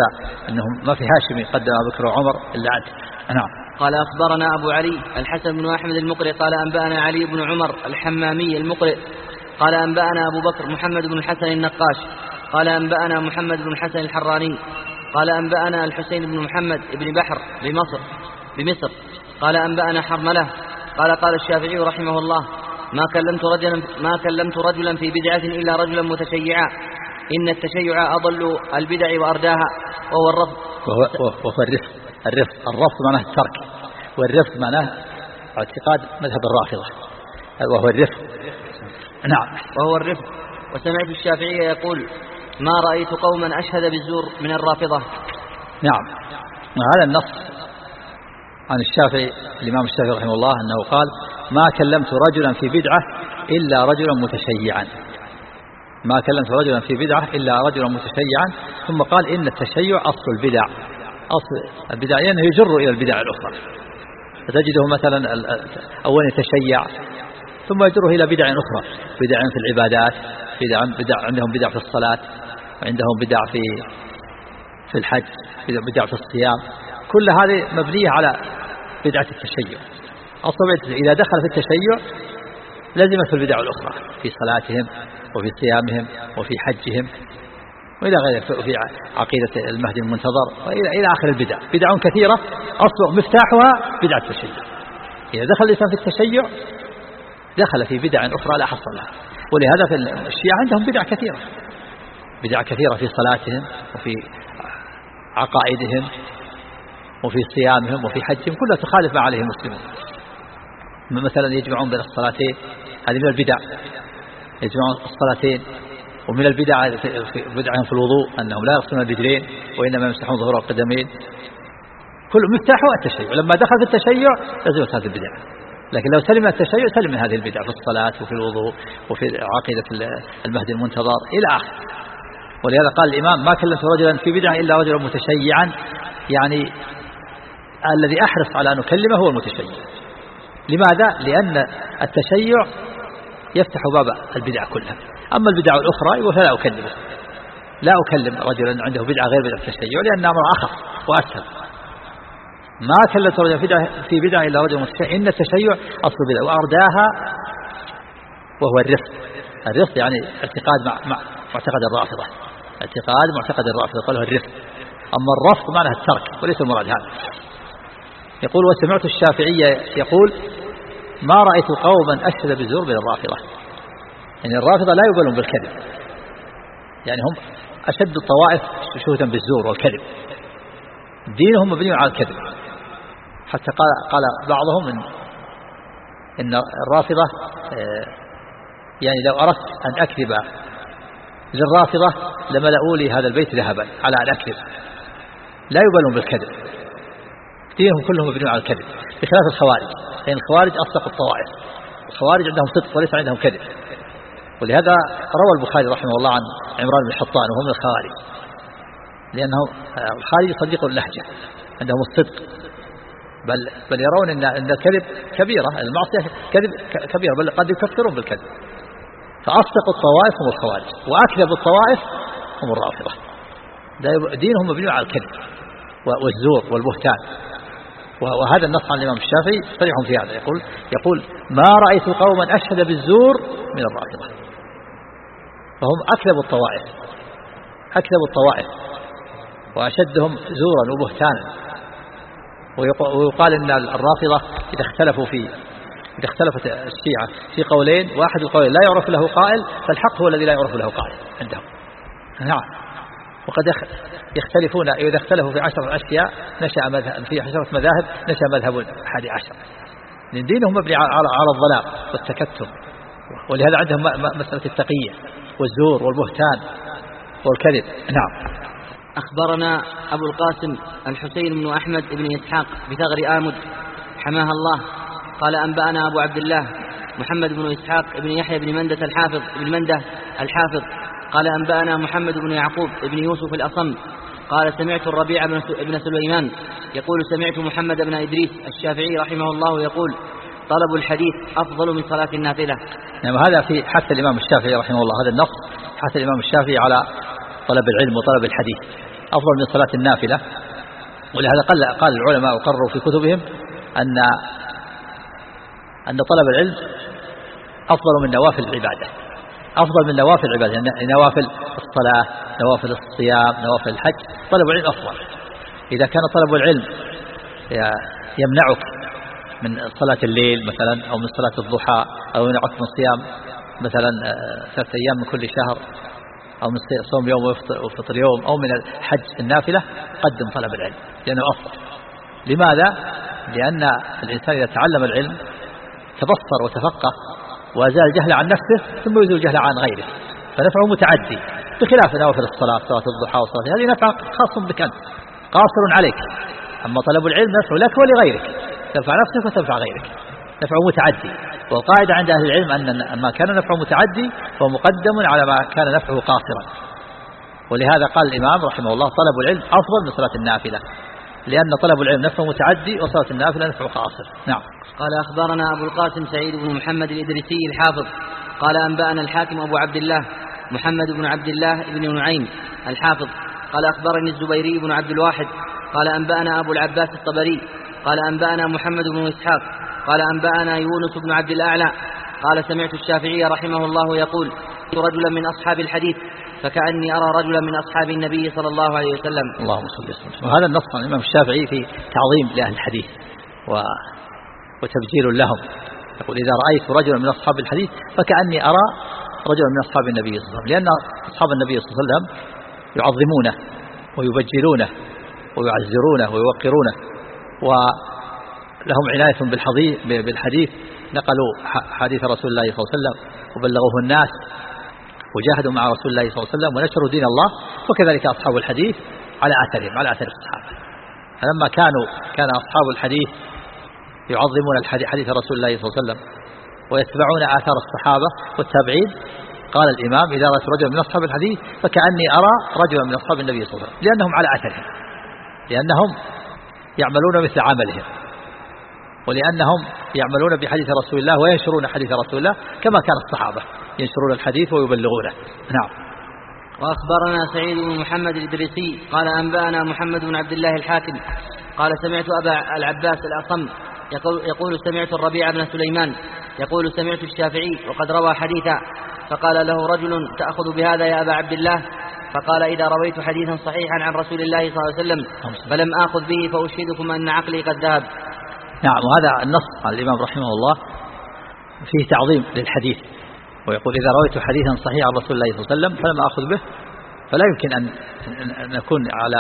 أنه ما في هاشمي قدم بكر وعمر إلا أنت نعم. قال أخبرنا أبو علي الحسن بن أحمد المقرئ قال أنبأنا علي بن عمر الحمامي المقرئ قال أنبأنا أبو بكر محمد بن الحسن النقاش قال أنبأنا محمد بن الحسن الحراني قال أنبأنا الحسين بن محمد بن بحر بمصر بمصر. قال أنبأنا حرملة. قال قال الشافعي رحمه الله ما كلمت رجلا ما كلمت رجلا في بدعة إلا رجلا متشيعا. إن التشيع أضل البدع وأرداها. وهو الرفض. وهو, وهو الرفض. الرفض الرفض معناه الترك. والرفض معناه اعتقاد مذهب الرافضة. وهو الرفض. نعم. وهو الرفض. وسمعت الشافعي يقول ما رأيت قوما أشهد بالزور من الرافضة. نعم. وهذا النص عن الشافعي الإمام الشافعي رحمه الله أنه قال ما كلمت رجلا في بدعة إلا رجلا متشيعا. ما كلمت رجلا في بدعة إلا رجلا متشيعا ثم قال إن التشيع أصل البدع. أصل البدع لأنه يجر إلى البدع الأخرى. فتجده مثلا أول يتشيع ثم يجره إلى بدع أخرى. بدع في العبادات بدع, بدع عندهم بدع في الصلاة وعندهم بدع في في الحج بدع في الصيام. كل هذه مبنية على بدعة التشيع. إذا دخل في التشيع لزمت البدع الأخرى في صلاتهم وفي صيامهم وفي حجهم وإلى غير في عقيدة المهدي المنتظر وإلى إلى آخر البدع. بدع كثيرة أصل مفتاحها بدعة التشيع. إذا دخل الإنسان في التشيع دخل في بدع أخرى لا حصل لها. ولهذا في الشيعة عندهم بدع كثيرة. بدع كثيرة في صلاتهم وفي عقائدهم وفي صيامهم وفي حجهم كلها تخالف ما عليه المسلمون. مثلا يجمعون بين الصلاتين هذه من البدع. يجمعون الصلاتين ومن البدع بدعهم في الوضوء أنهم لا يغسلون الرجلين وإنما يمسحون ظهور القدمين. كل مفتاحه التشيع لما دخل في التشيع لزمت هذه البدع. لكن لو سلم التشيع سلم من هذه البدع في الصلاة وفي الوضوء وفي عقيدة المهدي المنتظر إلى آخر. ولهذا قال الإمام ما كلمت رجلا في بدعة إلا رجلا متشيعا. يعني الذي أحرص على أن أكلمه هو المتشيع. لماذا؟ لأن التشيع يفتح باب البدع كلها. أما البدع الأخرى فلا أكلمه لا أكلم رجلا عنده بدعة غير بدعة التشيع لأن أمر أخف وأسهل. ما كلمت رجلا في بدعة إلا رجل متشيع. إن التشيع أصل بدعة وأرداها وهو الرفض الرفض يعني اعتقاد مع, مع معتقد الرافضة. اعتقاد معتقد الرافضة قاله الرفض أما الرفض معناه الترك وليس المراد هذا. يقول وسمعت الشافعية يقول ما رأيت قوما أشهد بالزور من الرافضة. يعني الرافضة لا يقبلون بالكذب. يعني هم أشد الطوائف شهودا بالزور والكذب. دينهم مبني على الكذب. حتى قال, قال بعضهم إن, إن الرافضة آه، يعني لو أردت أن أكذب للرافضة لملأوا لي هذا البيت ذهبا على أن أكذب. لا يبالون بالكذب. دينهم كلهم مبني على الكذب بخلاف الخوارج لأن الخوارج أصدق الطوائف الخوارج عندهم صدق وليس عندهم كذب. ولهذا روى البخاري رحمه الله عن عمران بن حطان وهو من الخوارج لأنه الخارج صديق اللهجة عندهم الصدق. بل بل يرون إن إن الكذب كبيرة المعصية كذب كبيرة بل قد يكفرون بالكذب. فأصدق الطوائف هم الخوارج وأكذب الطوائف هم الرافضة. دينهم مبني على الكذب والزور والبهتان. وهذا النص عن الإمام الشافعي صريح في هذا. يقول يقول ما رأيت قوما أشهد بالزور من الرافضة. فهم أكذب الطوائف أكذب الطوائف وأشدهم زورا وبهتانا. ويقال أن الرافضة إذا اختلفوا في إذا اختلفت الشيعة في قولين واحد القولين لا يعرف له قائل فالحق هو الذي لا يعرف له قائل. عندهم. نعم. وقد يختلفون. إذا اختلفوا في عشرة أشياء نشأ مذهب في عشرة مذاهب نشأ مذهب أحد عشر. لأن دينهم مبني على الظلام والتكتم. ولهذا عندهم مسألة التقية والزور والبهتان والكذب. نعم. أخبرنا أبو القاسم الحسين بن أحمد بن إسحاق بثغر آمد حماها الله. قال أنبأنا أبو عبد الله محمد بن إسحاق بن يحيى بن مندة الحافظ بن مندة الحافظ. قال أنبأنا محمد بن يعقوب بن يوسف الأصم قال سمعت الربيع بن سليمان يقول سمعت محمد بن إدريس الشافعي رحمه الله يقول طلب الحديث أفضل من صلاة النافلة. نعم هذا في حث الإمام الشافعي رحمه الله هذا النص حث الإمام الشافعي على طلب العلم وطلب الحديث. أفضل من صلاة النافلة. ولهذا قال, قال العلماء وقرروا في كتبهم أن أن طلب العلم أفضل من نوافل العبادة. أفضل من نوافل العبادة يعني نوافل الصلاة نوافل الصيام نوافل الحج طلب العلم أفضل إذا كان طلب العلم يمنعك من صلاة الليل مثلا أو من صلاة الضحى أو يمنعك من صيام مثلا آه، ثلاثة أيام من كل شهر أو من صوم يوم وفطر يوم أو من الحج النافلة قدم طلب العلم لأنه أفضل لماذا؟ لأن الإنسان إذا تعلم العلم تبصر وتفقه وأزال الجهل عن نفسه ثم يزول الجهل عن غيره. فنفعه متعدي بخلاف نوافل الصلاة صلاة الضحى والصلاة هذه نفع خاص بك أنت قاصر عليك. أما طلب العلم نفع لك ولغيرك. تنفع نفسك وتنفع غيرك. نفعه متعدي. والقاعدة عند أهل العلم أن ما كان نفعه متعدي فهو مقدم على ما كان نفعه قاصرا. ولهذا قال الإمام رحمه الله طلب العلم أفضل من صلاة النافلة. لأن طلب العلم نفع متعدي وصلاة النافلة نفع قاصر نعم. قال أخبرنا أبو القاسم سعيد بن محمد الإدريسي الحافظ. قال أنبأنا الحاكم أبو عبد الله محمد بن عبد الله بن نعيم الحافظ. قال أخبرني الزبيري بن عبد الواحد. قال أنبأنا أبو العباس الطبري. قال أنبأنا محمد بن إسحاق. قال أنبأنا يونس بن عبد الأعلى. قال سمعت الشافعي رحمه الله يقول رجلا من أصحاب الحديث فكأني أرى رجلا من أصحاب النبي صلى الله عليه وسلم. اللهم صل وسلم وهذا النص عن الإمام الشافعي في تعظيم لأهل الحديث و... وتبجيل لهم. يقول إذا رأيت رجلا من أصحاب الحديث فكأني أرى رجلا من أصحاب النبي صلى الله عليه وسلم. لأن أصحاب النبي صلى الله عليه وسلم يعظمونه ويبجلونه ويعزرونه ويوقرونه ولهم عناية بالحديث. نقلوا حديث رسول الله صلى الله عليه وسلم وبلغوه الناس وجاهدوا مع رسول الله صلى الله عليه وسلم ونشروا دين الله وكذلك أصحاب الحديث على أثرهم على أثر الصحابة. فلما كانوا كان أصحاب الحديث يعظمون حديث رسول الله صلى الله عليه وسلم ويتبعون آثار الصحابة والتابعين قال الإمام إذا رأيت رجلا من أصحاب الحديث فكأني أرى رجلا من أصحاب النبي صلى الله عليه وسلم. لأنهم على أثرهم لأنهم يعملون مثل عملهم. ولأنهم يعملون بحديث رسول الله وينشرون حديث رسول الله كما كان الصحابة. ينشرون الحديث ويبلغونه. نعم. وأخبرنا سعيد بن محمد الإدريسي قال أنبأنا محمد بن عبد الله الحاكم. قال سمعت أبا العباس الأصم يقول, يقول سمعت الربيع بن سليمان يقول سمعت الشافعي وقد روى حديثا. فقال له رجل تأخذ بهذا يا أبا عبد الله؟ فقال إذا رويت حديثا صحيحا عن رسول الله صلى الله عليه وسلم فلم آخذ به فأشهدكم أن عقلي قد ذهب. نعم وهذا النص قال الإمام رحمه الله فيه تعظيم للحديث. ويقول إذا رويت حديثا صحيحا عن رسول الله صلى الله عليه وسلم فلم أخذ به فلا يمكن أن أكون على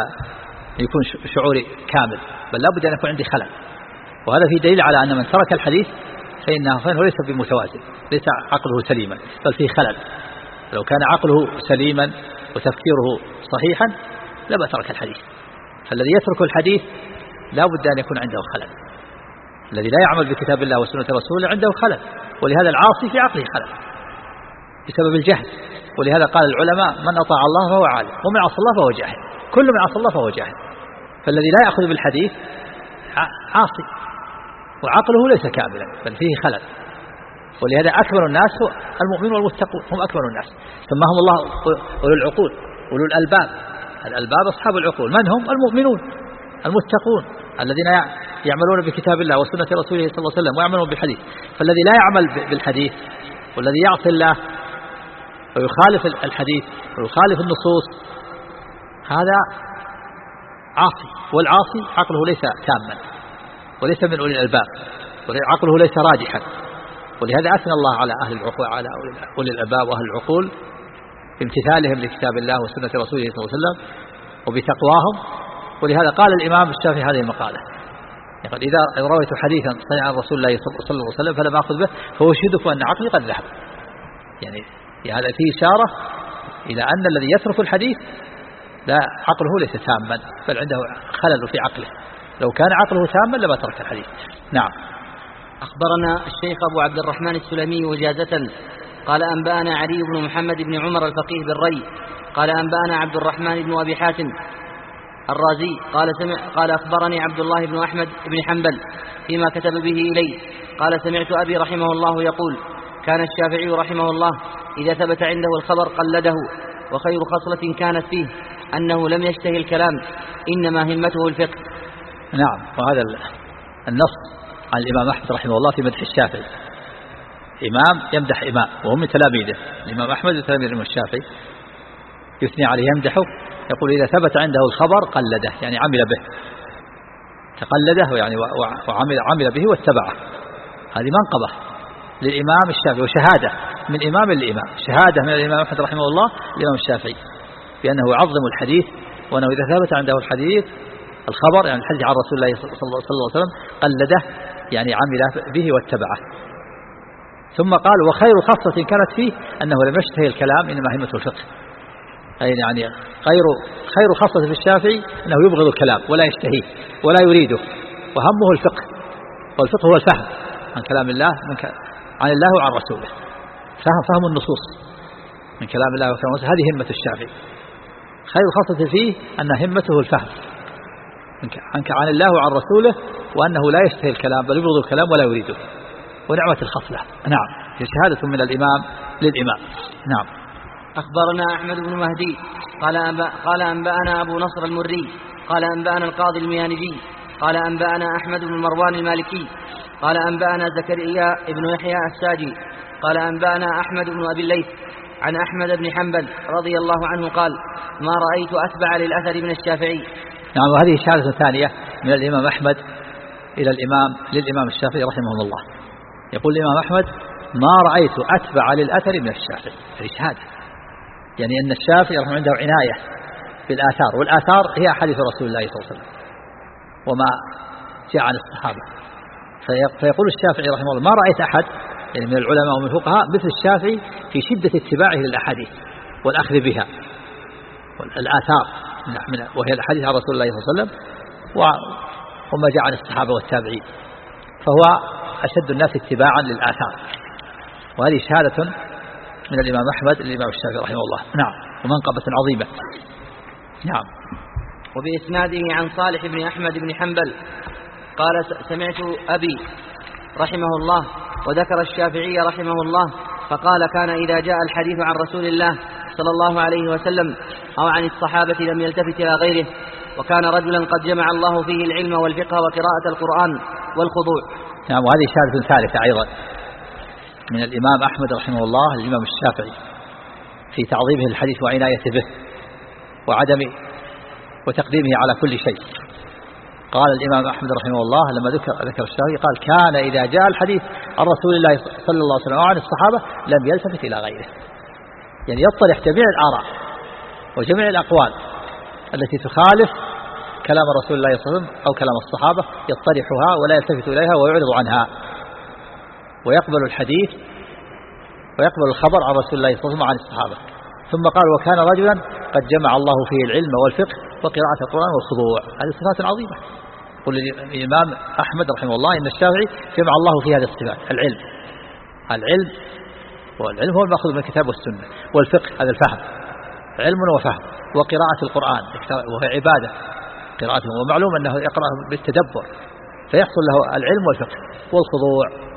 يكون شعوري كامل بل لابد أن يكون عندي خلل. وهذا فيه دليل على أن من ترك الحديث فإنه, فإنه ليس بمتوازن ليس عقله سليما بل فيه خلل. لو كان عقله سليما وتفكيره صحيحا لما ترك الحديث. فالذي يترك الحديث لا بد أن يكون عنده خلل. الذي لا يعمل بكتاب الله وسنة رسوله عنده خلل ولهذا العاصي في عقله خلل. بسبب الجهل. ولهذا قال العلماء من أطاع الله فهو عالم ومن عصى الله فهو جاهل. كل من عصى الله فهو جاهل. فالذي لا يأخذ بالحديث عاصي وعقله ليس كاملا بل فيه خلل. ولهذا أكبر الناس هو المؤمن والمتقون هم أكبر الناس. سماهم الله أولو العقول أولو الألباب. الألباب أصحاب العقول. من هم؟ المؤمنون المتقون الذين يعملون بكتاب الله وسنة رسوله صلى الله عليه وسلم ويعملون بالحديث. فالذي لا يعمل بالحديث والذي يعصي الله ويخالف الحديث ويخالف النصوص. هذا عاصي والعاصي عقله ليس تاما وليس من أولي الألباب عقله ليس راجحا. ولهذا أثنى الله على أهل العقول على أولي الألباب وأهل العقول بامتثالهم لكتاب الله وسنة رسوله صلى الله عليه وسلم وبتقواهم. ولهذا قال الإمام الشافعي هذه المقالة يقول إذا رويت حديثا صحيح عن رسول الله صلى الله عليه وسلم فلم أخذ به فأشهدك أن عقلي قد ذهب. يعني هذا فيه إشارة إلى أن الذي يترك الحديث لا عقله ليس تاما بل عنده خلل في عقله. لو كان عقله تاما لما ترك الحديث. نعم. أخبرنا الشيخ أبو عبد الرحمن السلمي وجازة. قال أنبأنا علي بن محمد بن عمر الفقيه بالري. قال أنبأنا عبد الرحمن بن أبي حاتم الرازي. قال سمع قال أخبرني عبد الله بن أحمد بن حنبل فيما كتب به إلي قال سمعت أبي رحمه الله يقول كان الشافعي رحمه الله إذا ثبت عنده الخبر قلده وخير خصلة كانت فيه أنه لم يشتهي الكلام إنما همته الفقه. نعم وهذا النص عن الإمام أحمد رحمه الله في مدح الشافعي. إمام يمدح إمام وهو من تلاميذه. الإمام أحمد تلاميذ الإمام الشافعي. يثني عليه يمدحه يقول إذا ثبت عنده الخبر قلده يعني عمل به. تقلده يعني وعمل عمل به واتبعه. هذه منقبة للإمام الشافعي وشهادة. من إمام لإمام شهادة من الإمام أحمد رحمه الله الإمام الشافعي بأنه يعظم الحديث وأنه إذا ثبت عنده الحديث الخبر يعني الحديث عن رسول الله صلى الله عليه وسلم قلده يعني عمل به واتبعه ثم قال وخير خاصة كانت فيه أنه لم يشتهي الكلام إنما همته الفقه أي يعني خير خير خاصة في الشافعي أنه يبغض الكلام ولا يشتهيه ولا يريده وهمه الفقه والفقه هو الفهم عن كلام الله. عن الله وعن رسوله فهم فهم النصوص من كلام الله وكلام رسوله. هذه همة الشافعي. خير خاصة فيه أن همته الفهم. عنك عن الله وعن رسوله وأنه لا يشتهي الكلام بل يبغض الكلام ولا يريده. ونعمة الخصلة نعم. هي شهادة من الإمام للإمام. نعم. أخبرنا أحمد بن مهدي. قال أنبأ قال أنبأنا أبو نصر المري. قال أنبأنا القاضي الميانجي. قال أنبأنا أحمد بن مروان المالكي. قال أنبأنا زكريا بن يحيى الساجي. قال أنبأنا أحمد بن أبي الليث عن أحمد بن حنبل رضي الله عنه قال ما رأيت أتبع للأثر من الشافعي. نعم وهذه شهادة ثانية من الإمام أحمد إلى الإمام للإمام الشافعي رحمه الله. يقول الإمام أحمد ما رأيت أتبع للأثر من الشافعي. هذه شهادة. يعني أن الشافعي رحمه عنده عناية بالآثار والآثار هي أحاديث رسول الله صلى الله عليه وسلم وما جاء عن الصحابة. فيقول الشافعي رحمه الله ما رأيت أحد يعني من العلماء ومن الفقهاء مثل الشافعي في شدة اتباعه للأحاديث والأخذ بها والآثار وهي الأحاديث عن رسول الله صلى الله عليه وسلم وما جاء عن الصحابة والتابعين. فهو أشد الناس اتباعا للآثار. وهذه شهادة من الإمام أحمد للإمام الشافعي رحمه الله. نعم. ومنقبة عظيمة. نعم. وبإسناده عن صالح بن أحمد بن حنبل قال سمعت أبي رحمه الله وذكر الشافعي رحمه الله فقال كان إذا جاء الحديث عن رسول الله صلى الله عليه وسلم أو عن الصحابة لم يلتفت إلى غيره وكان رجلا قد جمع الله فيه العلم والفقه وقراءة القرآن والخضوع. نعم وهذه شهادة ثالثة أيضا من الإمام أحمد رحمه الله الإمام الشافعي في تعظيمه الحديث وعنايته به وعدم وتقديمه على كل شيء. قال الإمام أحمد رحمه الله لما ذكر ذكر الشافعي قال كان إذا جاء الحديث عن رسول الله صلى الله عليه وسلم وعن الصحابة لم يلتفت إلى غيره. يعني يطلع جميع الآراء وجميع الأقوال التي تخالف كلام رسول الله صلى الله عليه وسلم أو كلام الصحابة يطرحها ولا يلتفت إليها ويعرض عنها. ويقبل الحديث ويقبل الخبر عن رسول الله صلى الله عليه وسلم وعن الصحابة. ثم قال وكان رجلا قد جمع الله فيه العلم والفقه وقراءة القرآن والخضوع. هذه صفات عظيمة. يقول الإمام أحمد رحمه الله إن الشافعي جمع الله في هذه الصفات العلم. العلم والعلم هو المأخوذ من الكتاب والسنة والفقه هذا الفهم. علم وفهم وقراءة القرآن وهي عبادة. قراءته ومعلوم أنه يقرأ بالتدبر فيحصل له العلم والفقه والخضوع.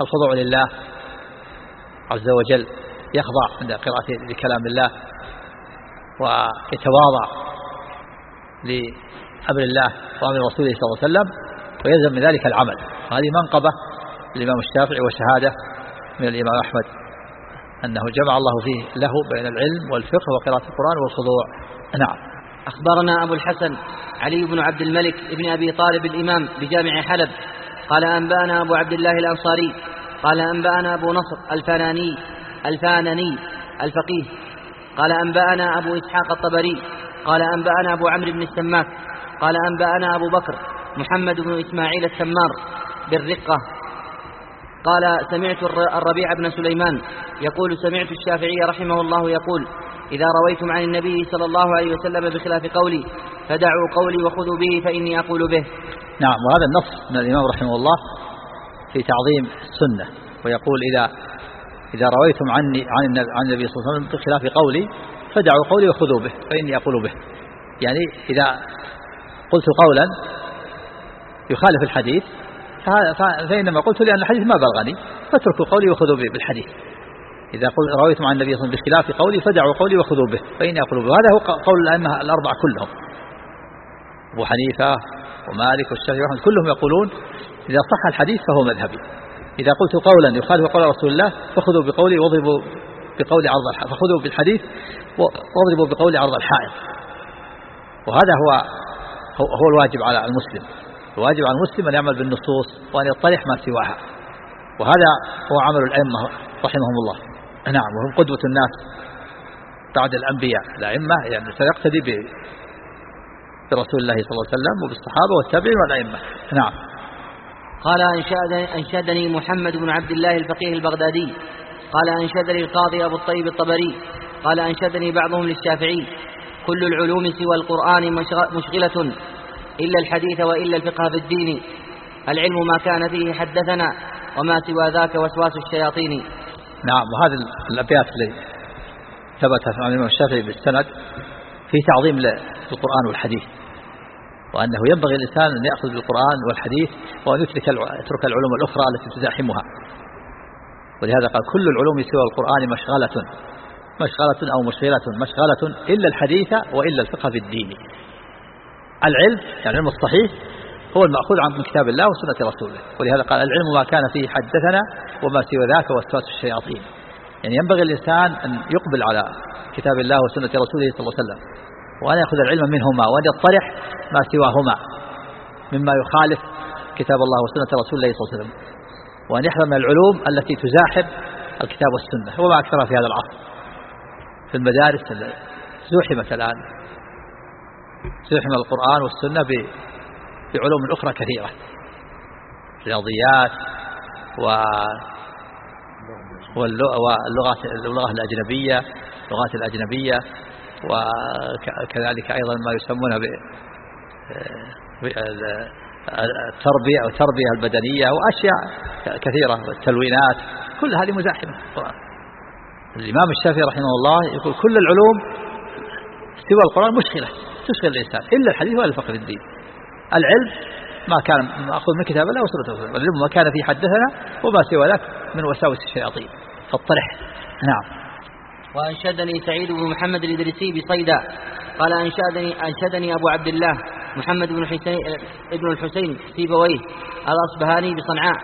الخضوع لله عز وجل يخضع عند قراءة لكلام الله ويتواضع لأمر الله وأمر رسوله صلى الله عليه وسلم ويلزم من ذلك العمل. هذه منقبة للإمام الشافعي وشهادة من الإمام أحمد أنه جمع الله فيه له بين العلم والفقه وقراءة القرآن والخضوع. نعم. أخبرنا أبو الحسن علي بن عبد الملك بن أبي طالب الإمام بجامع حلب. قال أنبأنا أبو عبد الله الأنصاري قال أنبأنا أبو نصر الفناني الفانني الفقيه. قال أنبأنا أبو إسحاق الطبري قال أنبأنا أبو عمرو بن السماك. قال أنبأنا أبو بكر محمد بن إسماعيل السمار بالرقة. قال سمعت الربيع بن سليمان يقول سمعت الشافعي رحمه الله يقول إذا رويتم عن النبي صلى الله عليه وسلم بخلاف قولي فدعوا قولي وخذوا به فإني أقول به. نعم وهذا النص من الإمام رحمه الله في تعظيم السنة ويقول إذا إذا رويتم عني عن النبي صلى الله عليه وسلم بخلاف قولي فدعوا قولي وخذوا به فإني أقول به. يعني إذا قلت قولا يخالف الحديث فإنما قلت لأن الحديث ما بلغني فاتركوا قولي وخذوا بالحديث. إذا رويتم عن النبي صلى الله عليه وسلم بخلاف قولي فدعوا قولي وخذوا به فإني أقول به. وهذا هو قول الأئمة الأربعة كلهم. أبو حنيفة ومالك والشافعي وأحمد كلهم يقولون إذا صح الحديث فهو مذهبي. إذا قلت قولا يخالف قول رسول الله فخذوا بقولي واضربوا بقول عرض الحائط فخذوا بالحديث واضربوا بقول عرض الحائط. وهذا هو هو الواجب على المسلم. الواجب على المسلم أن يعمل بالنصوص وأن يطرح ما سواها. وهذا هو عمل الأئمة رحمهم الله. نعم وهم قدوة الناس بعد الأنبياء. الأئمة يعني سيقتدي برسول الله صلى الله عليه وسلم وبالصحابة والتابعين والأئمة. نعم. قال أنشدني محمد بن عبد الله الفقيه البغدادي. قال أنشدني القاضي أبو الطيب الطبري. قال أنشدني بعضهم للشافعي. كل العلوم سوى القرآن مشغلة إلا الحديث وإلا الفقه في الدين. العلم ما كان فيه حدثنا وما سوى ذاك وسواس الشياطين. نعم وهذه الأبيات التي ثبتت عن الإمام الشافعي بالسند في تعظيم للقرآن والحديث. وأنه ينبغي الإنسان أن يأخذ بالقرآن والحديث وأن يترك يترك العلوم الأخرى التي تزاحمها. ولهذا قال كل العلوم سوى القرآن مشغلة. مشغلة أو مشغلة مشغلة إلا الحديث وإلا الفقه في الدين. العلم يعني العلم الصحيح هو المأخوذ عن كتاب الله وسنة رسوله. ولهذا قال العلم ما كان فيه حدثنا وما سوى ذاك وسواس الشياطين. يعني ينبغي الإنسان أن يقبل على كتاب الله وسنة رسوله صلى الله عليه وسلم وأن يأخذ العلم منهما وأن يطرح ما سواهما مما يخالف كتاب الله وسنة رسول الله صلى الله عليه وسلم وأن يحذر من العلوم التي تزاحم الكتاب والسنة. وما أكثرها في هذا العصر. في المدارس زحمت الآن. زحم القرآن والسنة بعلوم أخرى كثيرة. رياضيات و واللغات اللغة الأجنبية اللغات الأجنبية وكذلك أيضا ما يسمونها التربية أو التربية البدنية وأشياء كثيرة التلوينات كل هذه مزاحمة. الإمام الشافعي رحمه الله يقول كل العلوم سوى القرآن مشغلة تشغل الإنسان إلا الحديث ولا الفقه الدين. العلم ما كان مأخوذ من كتاب الله وسنة العلم ما كان في حدثنا وما سوى ذلك من وساوس الشياطين. فاطرح. نعم. وأنشدني سعيد بن محمد الإدريسي بصيدا. قال أنشدني, أنشدني أبو عبد الله محمد بن حسين ابن الحسين سيبويه الأصبهاني بصنعاء.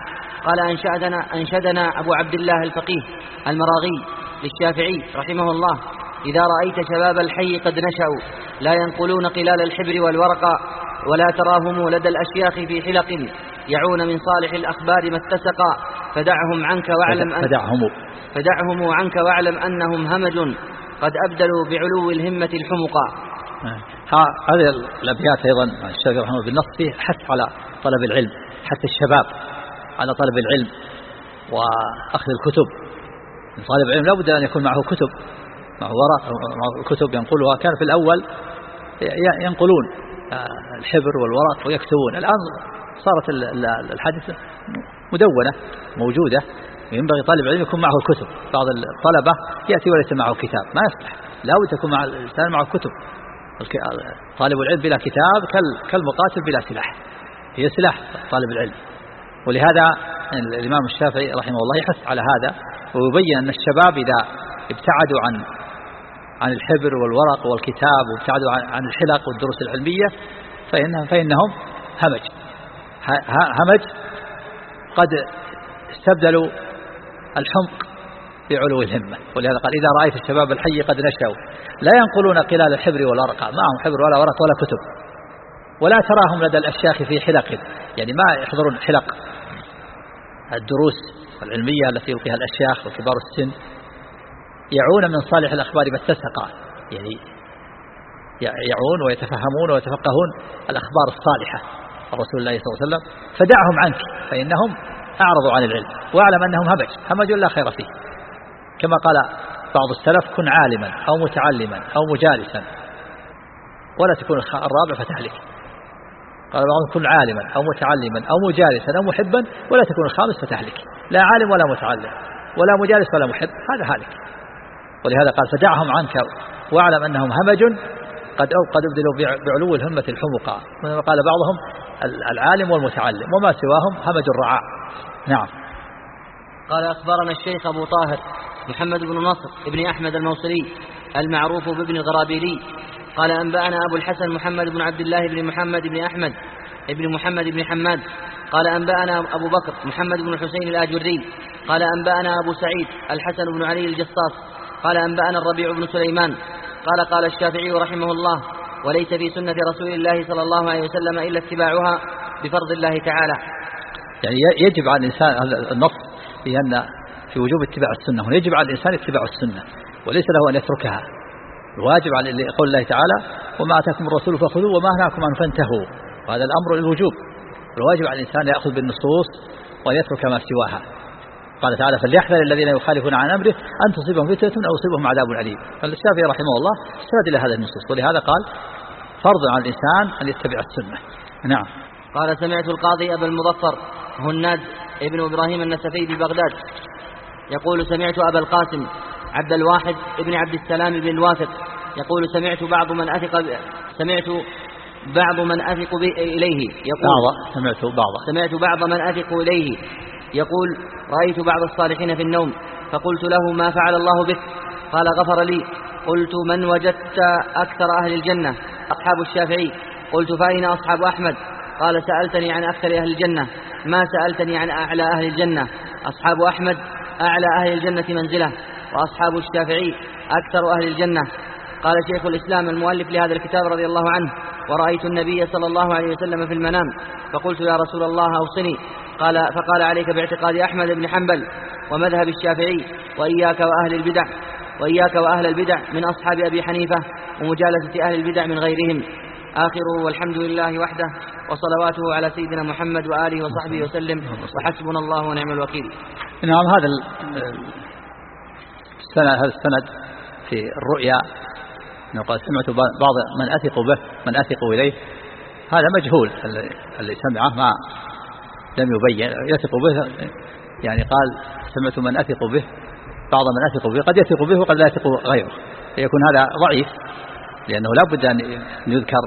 قال أنشدنا, أنشدنا أبو عبد الله الفقيه المراغي. للشافعي رحمه الله إذا رأيت شباب الحي قد نشأوا لا ينقلون قلال الحبر والورق ولا تراهم لدى الأشياخ في حلق يعون من صالح الأخبار ما اتسقا فدعهم عنك واعلم أن فدعهم. فدعهم عنك واعلم أنهم همج قد أبدلوا بعلو الهمة الحمقا هذه الأبيات أيضا الشافعي رحمه الله بالنص فيه حث على طلب العلم حث الشباب على طلب العلم وأخذ الكتب. طالب العلم لابد أن يكون معه كتب معه ورق معه كتب ينقلها. كان في الأول ينقلون الحبر والورق ويكتبون. الآن صارت الحادثة مدونة موجودة. ينبغي طالب العلم يكون معه كتب. بعض الطلبة يأتي وليس معه كتاب. ما يصلح. لا بد تكون مع الإنسان معه كتب. طالب العلم بلا كتاب كالمقاتل بلا سلاح. هي سلاح طالب العلم. ولهذا الإمام الشافعي رحمه الله يحث على هذا. ويبين أن الشباب إذا ابتعدوا عن عن الحبر والورق والكتاب وابتعدوا عن الحلق والدروس العلمية فإنهم, فإنهم همج. همج قد استبدلوا الحمق بعلو الهمة. ولهذا قال إذا رأيت الشباب الحي قد نشأوا. لا ينقلون قلال الحبر والورق معهم حبر ولا ورق ولا كتب. ولا تراهم لدى الأشياخ في حلق. يعني ما يحضرون حلق. الدروس العلمية التي يلقيها الأشياخ وكبار السن يعون من صالح الأخبار اتسق يعني يعون ويتفهمون ويتفقهون الأخبار الصالحة رسول الله صلى الله عليه وسلم. فدعهم عنك فإنهم أعرضوا عن العلم واعلم أنهم همج همج لا خير فيه. كما قال بعض السلف كن عالما أو متعلما أو مجالسا. ولا تكون الرابع فتهلك. قال بعضهم كن عالما أو متعلما أو مجالسا أو محبا ولا تكون الخامس فتهلك لا عالم ولا متعلم ولا مجالس ولا محب هذا هالك. ولهذا قال فدعهم عنك واعلم أنهم همج قد قد أبدلوا بعلو الهمة الحمقى. قال بعضهم العالم والمتعلم وما سواهم همج الرعاء. نعم. قال أخبرنا الشيخ أبو طاهر محمد بن نصر ابن أحمد الموصلي المعروف بابن الغرابيلي قال أنبأنا أبو الحسن محمد بن عبد الله بن محمد بن أحمد ابن محمد بن حماد. قال أنبأنا أبو بكر محمد بن حسين الآجري. قال أنبأنا أبو سعيد الحسن بن علي الجصاص. قال أنبأنا الربيع بن سليمان. قال قال الشافعي رحمه الله وليس في سنة رسول الله صلى الله عليه وسلم إلا اتباعها بفرض الله تعالى. يعني يجب على الإنسان النص في أن في وجوب اتباع السنة هنا يجب على الإنسان اتباع السنة وليس له أن يتركها. الواجب على قول الله تعالى وما أتاكم الرسول فخذوه وما نهاكم عنه فانتهوا. وهذا الأمر للوجوب. الواجب على الإنسان يأخذ بالنصوص وأن يترك ما سواها. قال تعالى فليحذر الذين يخالفون عن أمره أن تصيبهم فتنة أو يصيبهم عذاب عليم فالشافعي رحمه الله استند إلى هذه النصوص ولهذا قال فرض على الإنسان أن يتبع السنة. نعم. قال سمعت القاضي أبا المظفر هناد ابن إبراهيم النسفي ببغداد يقول سمعت أبا القاسم عبد الواحد ابن عبد السلام بن الواثق يقول سمعت بعض من أثق سمعت بعض من أثق إليه. يقول بعض سمعت بعض. سمعت بعض من أثق إليه. يقول رأيت بعض الصالحين في النوم فقلت له ما فعل الله بك؟ قال غفر لي. قلت من وجدت أكثر أهل الجنة؟ أصحاب الشافعي. قلت فأين أصحاب أحمد؟ قال سألتني عن أكثر أهل الجنة. ما سألتني عن أعلى أهل الجنة؟ أصحاب أحمد أعلى أهل الجنة منزلة. وأصحاب الشافعي أكثر أهل الجنة. قال شيخ الإسلام المؤلف لهذا الكتاب رضي الله عنه ورأيت النبي صلى الله عليه وسلم في المنام فقلت يا رسول الله أوصني. قال فقال عليك باعتقاد أحمد بن حنبل ومذهب الشافعي وإياك وأهل البدع وإياك وأهل البدع من أصحاب أبي حنيفة ومجالسة أهل البدع من غيرهم. آخره والحمد لله وحده وصلواته على سيدنا محمد وآله وصحبه وسلم وحسبنا الله ونعم الوكيل. نعم هذا هذا السند في الرؤيا. انه قال سمعت بعض من اثق به من اثق إليه. هذا مجهول اللي سمعه ما لم يبين. يثق به يعني قال سمعت من اثق به بعض من اثق به قد يثق به وقد لا يثق غيره. فيكون هذا ضعيف لأنه لا بد أن يذكر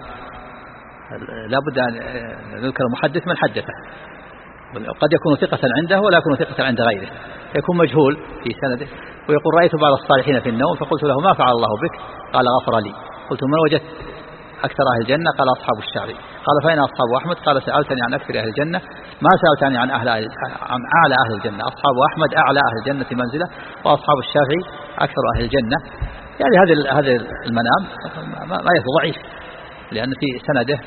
لا بد أن يذكر المحدث من حدثه. قد يكون ثقة عنده ولا يكون ثقة عند غيره. يكون مجهول في سنده. ويقول رأيت بعض الصالحين في النوم فقلت له ما فعل الله بك؟ قال غفر لي. قلت من وجدت أكثر أهل الجنة؟ قال أصحاب الشعبي قال فأين أصحاب أحمد؟ قال سألتني عن أكثر أهل الجنة. ما سألتني عن أهل عن أعلى أهل الجنة. أصحاب أحمد أعلى أهل الجنة منزلة وأصحاب الشافعي أكثر أهل الجنة. يعني هذا هذا المنام ما يثبت ضعيف لأن في سنده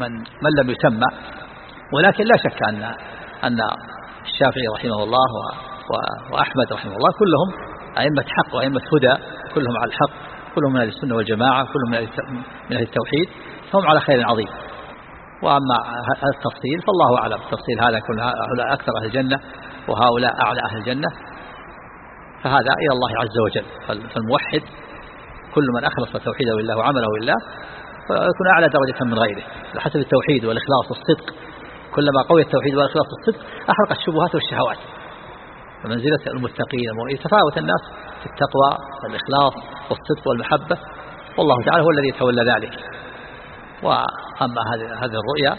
من من لم يسمى. ولكن لا شك أن أن الشافعي رحمه الله وأحمد رحمه الله كلهم أئمة حق وأئمة هدى كلهم على الحق كلهم من السنة والجماعة كلهم من أهل التوحيد فهم على خير عظيم. وأما التفصيل فالله أعلم. تفصيل هذا كل هؤلاء أكثر أهل الجنة وهؤلاء أعلى أهل الجنة. فهذا إلى الله عز وجل. فالموحد كل من أخلص توحيده لله وعمله لله فيكون أعلى درجة من غيره. بحسب التوحيد والإخلاص والصدق كلما قوي التوحيد والإخلاص والصدق أحرق الشبهات والشهوات. ومنزلة المتقين يتفاوت الناس في التقوى والإخلاص والصدق والمحبة. والله تعالى هو الذي يتولى ذلك. وأما هذه الرؤيا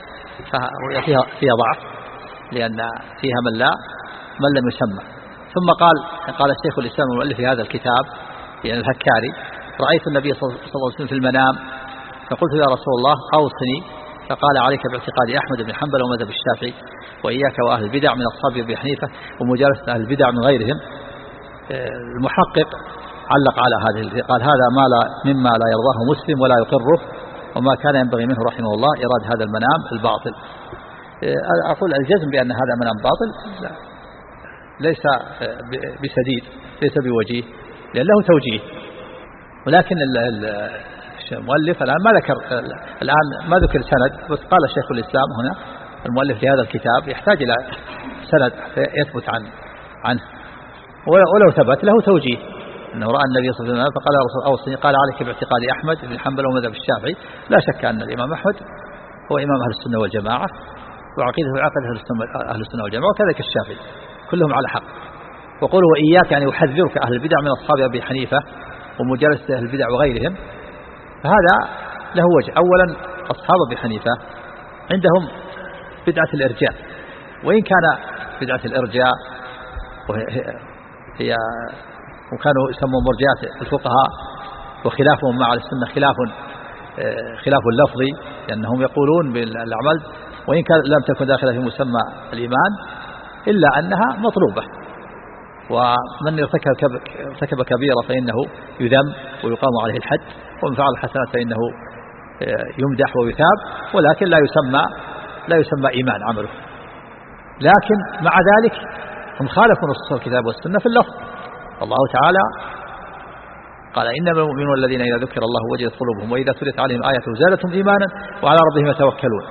فالرؤيا فيها, فيها ضعف لأن فيها من لا من لم يسمى. ثم قال قال الشيخ الإسلام المؤلف في هذا الكتاب يعني الهكاري رأيت النبي صلى الله عليه وسلم في المنام فقلت يا رسول الله أوصني فقال عليك باعتقاد أحمد بن حنبل ومذهب الشافعي وإياك وأهل البدع من أصحاب أبي حنيفة ومجالسة أهل البدع من غيرهم. المحقق علق على هذه قال هذا ما لا مما لا يرضاه مسلم ولا يقره وما كان ينبغي منه رحمه الله إراد هذا المنام الباطل. أقول الجزم بأن هذا منام باطل؟ لا. ليس بسديد ليس بوجيه لأن له توجيه. ولكن المؤلف الآن ما ذكر الآن ما ذكر سند بس قال شيخ الإسلام هنا المؤلف لهذا الكتاب يحتاج إلى سند يثبت عن عنه. ولو ثبت له توجيه. أنه رأى النبي صلى الله عليه وسلم فقال يا رسول أوصني قال عليك باعتقاد أحمد بن حنبل ومذهب الشافعي لا شك أن الإمام أحمد هو إمام أهل السنة والجماعة وعقيدته عقد أهل السنة والجماعة وكذلك الشافعي. كلهم على حق. وقول وإياك يعني أحذرك أهل البدع من أصحاب أبي حنيفة ومجالسة أهل البدع وغيرهم. فهذا له وجه. أولا أصحاب أبي حنيفة عندهم بدعة الإرجاء وإن كان بدعة الإرجاء هي وكانوا يسمون مرجعات الفقهاء وخلافهم مع السنة خلاف خلاف اللفظي لأنهم يقولون بالأعمال وإن كان لم تكن داخلة في مسمى الإيمان إلا أنها مطلوبة. ومن ارتكب كبيرة فإنه يذم ويقام عليه الحد. ومن فعل الحسنات فإنه يمدح ويثاب ولكن لا يسمى لا يسمى إيمان عمله لكن مع ذلك هم خالفوا نصوص الكتاب والسنة في اللفظ. الله تعالى قال إنما المؤمنون الذين إذا ذكر الله وجدت قلوبهم وإذا تلت عليهم آية زادتهم إيمانا وعلى ربهم يتوكلون.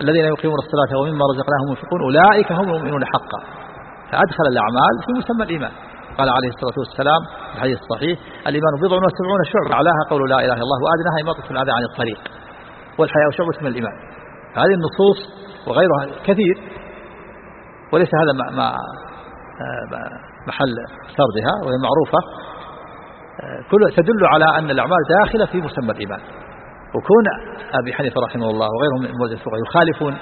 الذين يقيمون الصلاة ومما رزقناهم ينفقون أولئك هم المؤمنون حقا. فأدخل الأعمال في مسمى الإيمان. قال عليه الصلاة والسلام في الحديث الصحيح الإيمان بضع وسبعون شعبة أعلاها قول لا إله إلا الله وأدناها إماطة الأذى عن الطريق والحياة شعبة من الإيمان. هذه النصوص وغيرها كثير وليس هذا ما محل سردها وهي معروفة. كل تدل على أن الأعمال داخلة في مسمى الإيمان. وكون أبي حنيفة رحمه الله وغيرهم من الفقهاء يخالفون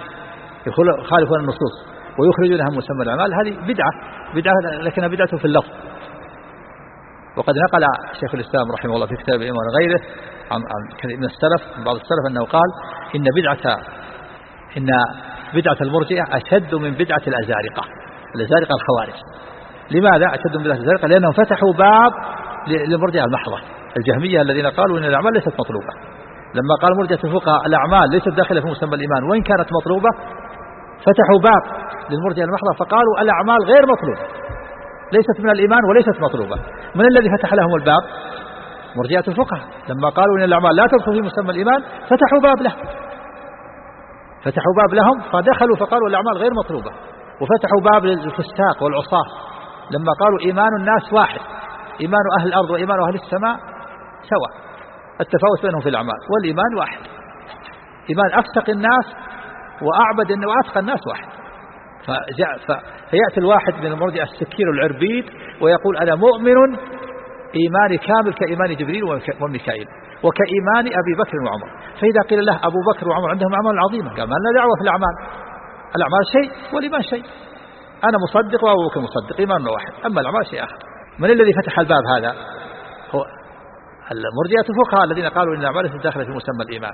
يخالفون النصوص. ويخرجونها مسمى الأعمال. هذه بدعة بدعة لكنها بدعة في اللفظ. وقد نقل شيخ الإسلام رحمه الله في كتاب الإيمان وغيره عن من السلف من بعض السلف أنه قال إن بدعة إن بدعة المرجئة أشد من بدعة الأزارقة الأزارقة الخوارج. لماذا أشد من بدعة الأزارقة؟ لأنهم فتحوا باب للمرجئة المحضة. الجهمية الذين قالوا إن الأعمال ليست مطلوبة. لما قال مرجئة الفقهاء الأعمال ليست داخلة في مسمى الإيمان وإن كانت مطلوبة فتحوا باب للمرجئة المحضة فقالوا الأعمال غير مطلوبة. ليست من الإيمان وليست مطلوبة. من الذي فتح لهم الباب؟ مرجئة الفقهاء. لما قالوا إن الأعمال لا تدخل في مسمى الإيمان فتحوا باب له فتحوا باب لهم فدخلوا فقالوا الأعمال غير مطلوبة. وفتحوا باب للفساق والعصاة. لما قالوا إيمان الناس واحد إيمان أهل الأرض وإيمان أهل السماء سواء. التفاوت بينهم في الأعمال والإيمان واحد. إيمان أفسق الناس وأعبد وأتقى الناس واحد. فجاء فيأتي الواحد من المرجع السكين العربيد ويقول أنا مؤمن إيماني كامل كإيمان جبريل وميكائيل وكإيمان أبي بكر وعمر. فإذا قيل له أبو بكر وعمر عندهم أعمال عظيمة. قال ما لنا دعوة في الأعمال. الأعمال شيء والإيمان شيء. أنا مصدق وأبو بكر مصدق. إيماننا واحد. أما الأعمال شيء آخر. من الذي فتح الباب هذا؟ هو المرجئة الفقهاء الذين قالوا إن الأعمال داخلة في مسمى الإيمان.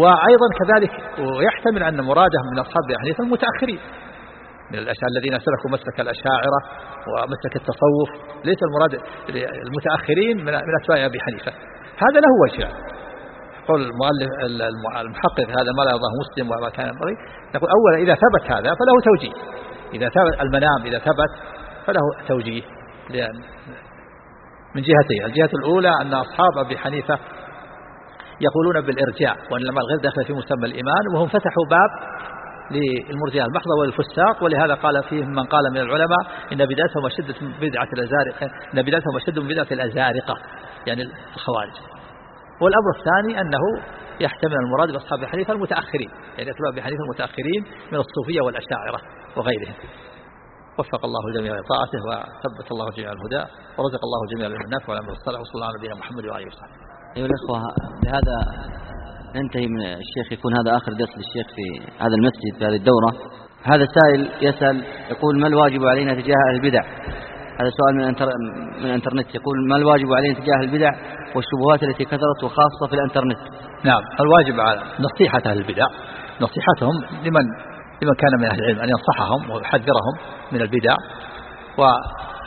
وأيضا كذلك ويحتمل أن مراده من أصحاب حنيفة المتأخرين من الأشاعرة الذين سلكوا مسلك الأشاعرة ومسلك التصوف ليس المراد المتأخرين من أتباع أبي حنيفة. هذا له وجه. يقول المؤلف المحقق هذا ما لا يرضاه مسلم وما كان ينبغي. نقول أولا إذا ثبت هذا فله توجيه. إذا ثبت المنام إذا ثبت فله توجيه. من جهتين الجهة الأولى أن أصحاب أبي حنيفة يقولون بالإرجاء وأن المال غير داخل في مسمى الإيمان وهم فتحوا باب للمرجئة المحضة والفساق ولهذا قال فيه من قال من العلماء إن بدايتهم أشد من بدعة الأزارقة إن بدايتهم أشد من بدعة الأزارقة يعني الخوارج. والأمر الثاني أنه يحتمل المراد بأصحاب حنيفة المتأخرين يعني أتباع بحنيفة المتأخرين من الصوفية والأشاعرة وغيرهم. وفق الله الجميع لطاعته وثبت الله جميع الهدى ورزق الله جميع الناس والأمر الصالح وصلى الله على نبينا محمد وآله وصحبه. أيها الأخوة بهذا ننتهي من الشيخ يكون هذا آخر درس للشيخ في هذا المسجد في هذه الدورة. هذا السائل يسأل يقول ما الواجب علينا تجاه أهل البدع؟ هذا سؤال من من الانترنت يقول ما الواجب علينا تجاه البدع والشبهات التي كثرت وخاصة في الإنترنت؟ نعم الواجب على نصيحة أهل البدع نصيحتهم لمن لمن كان من أهل العلم أن ينصحهم ويحذرهم من البدع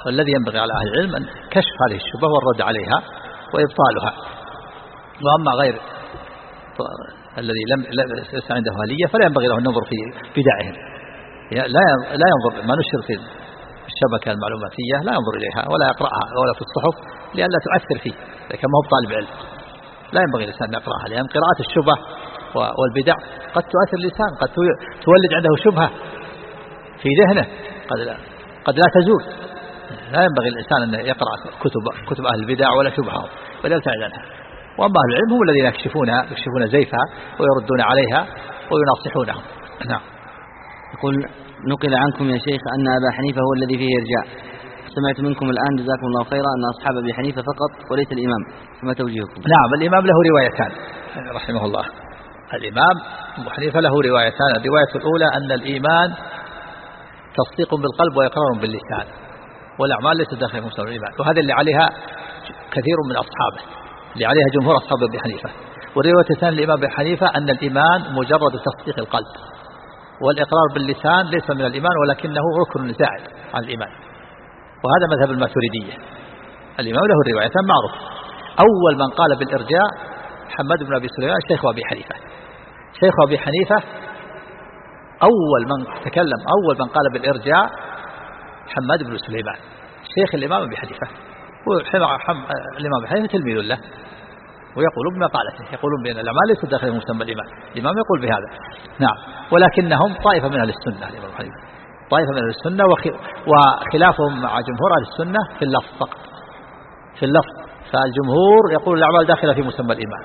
والذي ينبغي على أهل العلم أن كشف هذه الشبهة والرد عليها وإبطالها. وأما غير الذي لم ليس عنده أهلية فلا ينبغي له النظر في بدعهم لا لا ينظر ما نشر في الشبكة المعلوماتية لا ينظر إليها ولا يقرأها ولا في الصحف لئلا تؤثر فيه لكن ما هو طالب علم لا ينبغي الإنسان أن يقرأها لأن قراءة الشبه والبدع قد تؤثر الإنسان قد تولد عنده شبهة في ذهنه قد لا قد لا تزول. لا ينبغي الإنسان أن يقرأ كتب كتب أهل البدع ولا شبههم بل يبتعد عنها. وأما أهل العلم هم الذين يكشفونها يكشفون زيفها ويردون عليها ويناصحونهم. نعم. يقول نقل عنكم يا شيخ أن أبا حنيفة هو الذي فيه إرجاء. سمعت منكم الآن جزاكم الله خيرا أن أصحاب أبي حنيفة فقط وليس الإمام. فما توجيهكم؟ نعم الإمام له روايتان رحمه الله. الإمام أبو حنيفة له روايتان. الرواية الأولى أن الإيمان تصديق بالقلب وإقرار باللسان والأعمال ليست داخل مسلم الإيمان وهذا اللي عليها كثير من أصحابه. اللي عليها جمهور أصحاب أبي حنيفة. والرواية الثانية للإمام أبي حنيفة أن الإيمان مجرد تصديق القلب والإقرار باللسان ليس من الإيمان ولكنه ركن زائد عن الإيمان. وهذا مذهب الماتريدية. الإمام له الروايتان معروف. أول من قال بالإرجاء محمد بن أبي سليمان شيخ أبي حنيفة. شيخ أبي حنيفة أول من تكلم أول من قال بالإرجاء محمد بن سليمان شيخ الإمام أبي حنيفة. الإمام أبي حنيفة تلميذ له ويقولون بما قالته يقولون بأن الأعمال ليست داخل مسمى الإمام الإمام يقول بهذا. نعم ولكنهم طائفة من أهل السنة الإمام حنيفة طائفة من أهل السنة وخلافهم مع جمهور أهل السنة في اللفظ فقط. في اللفظ. فالجمهور يقول الأعمال داخلة في مسمى الإمام.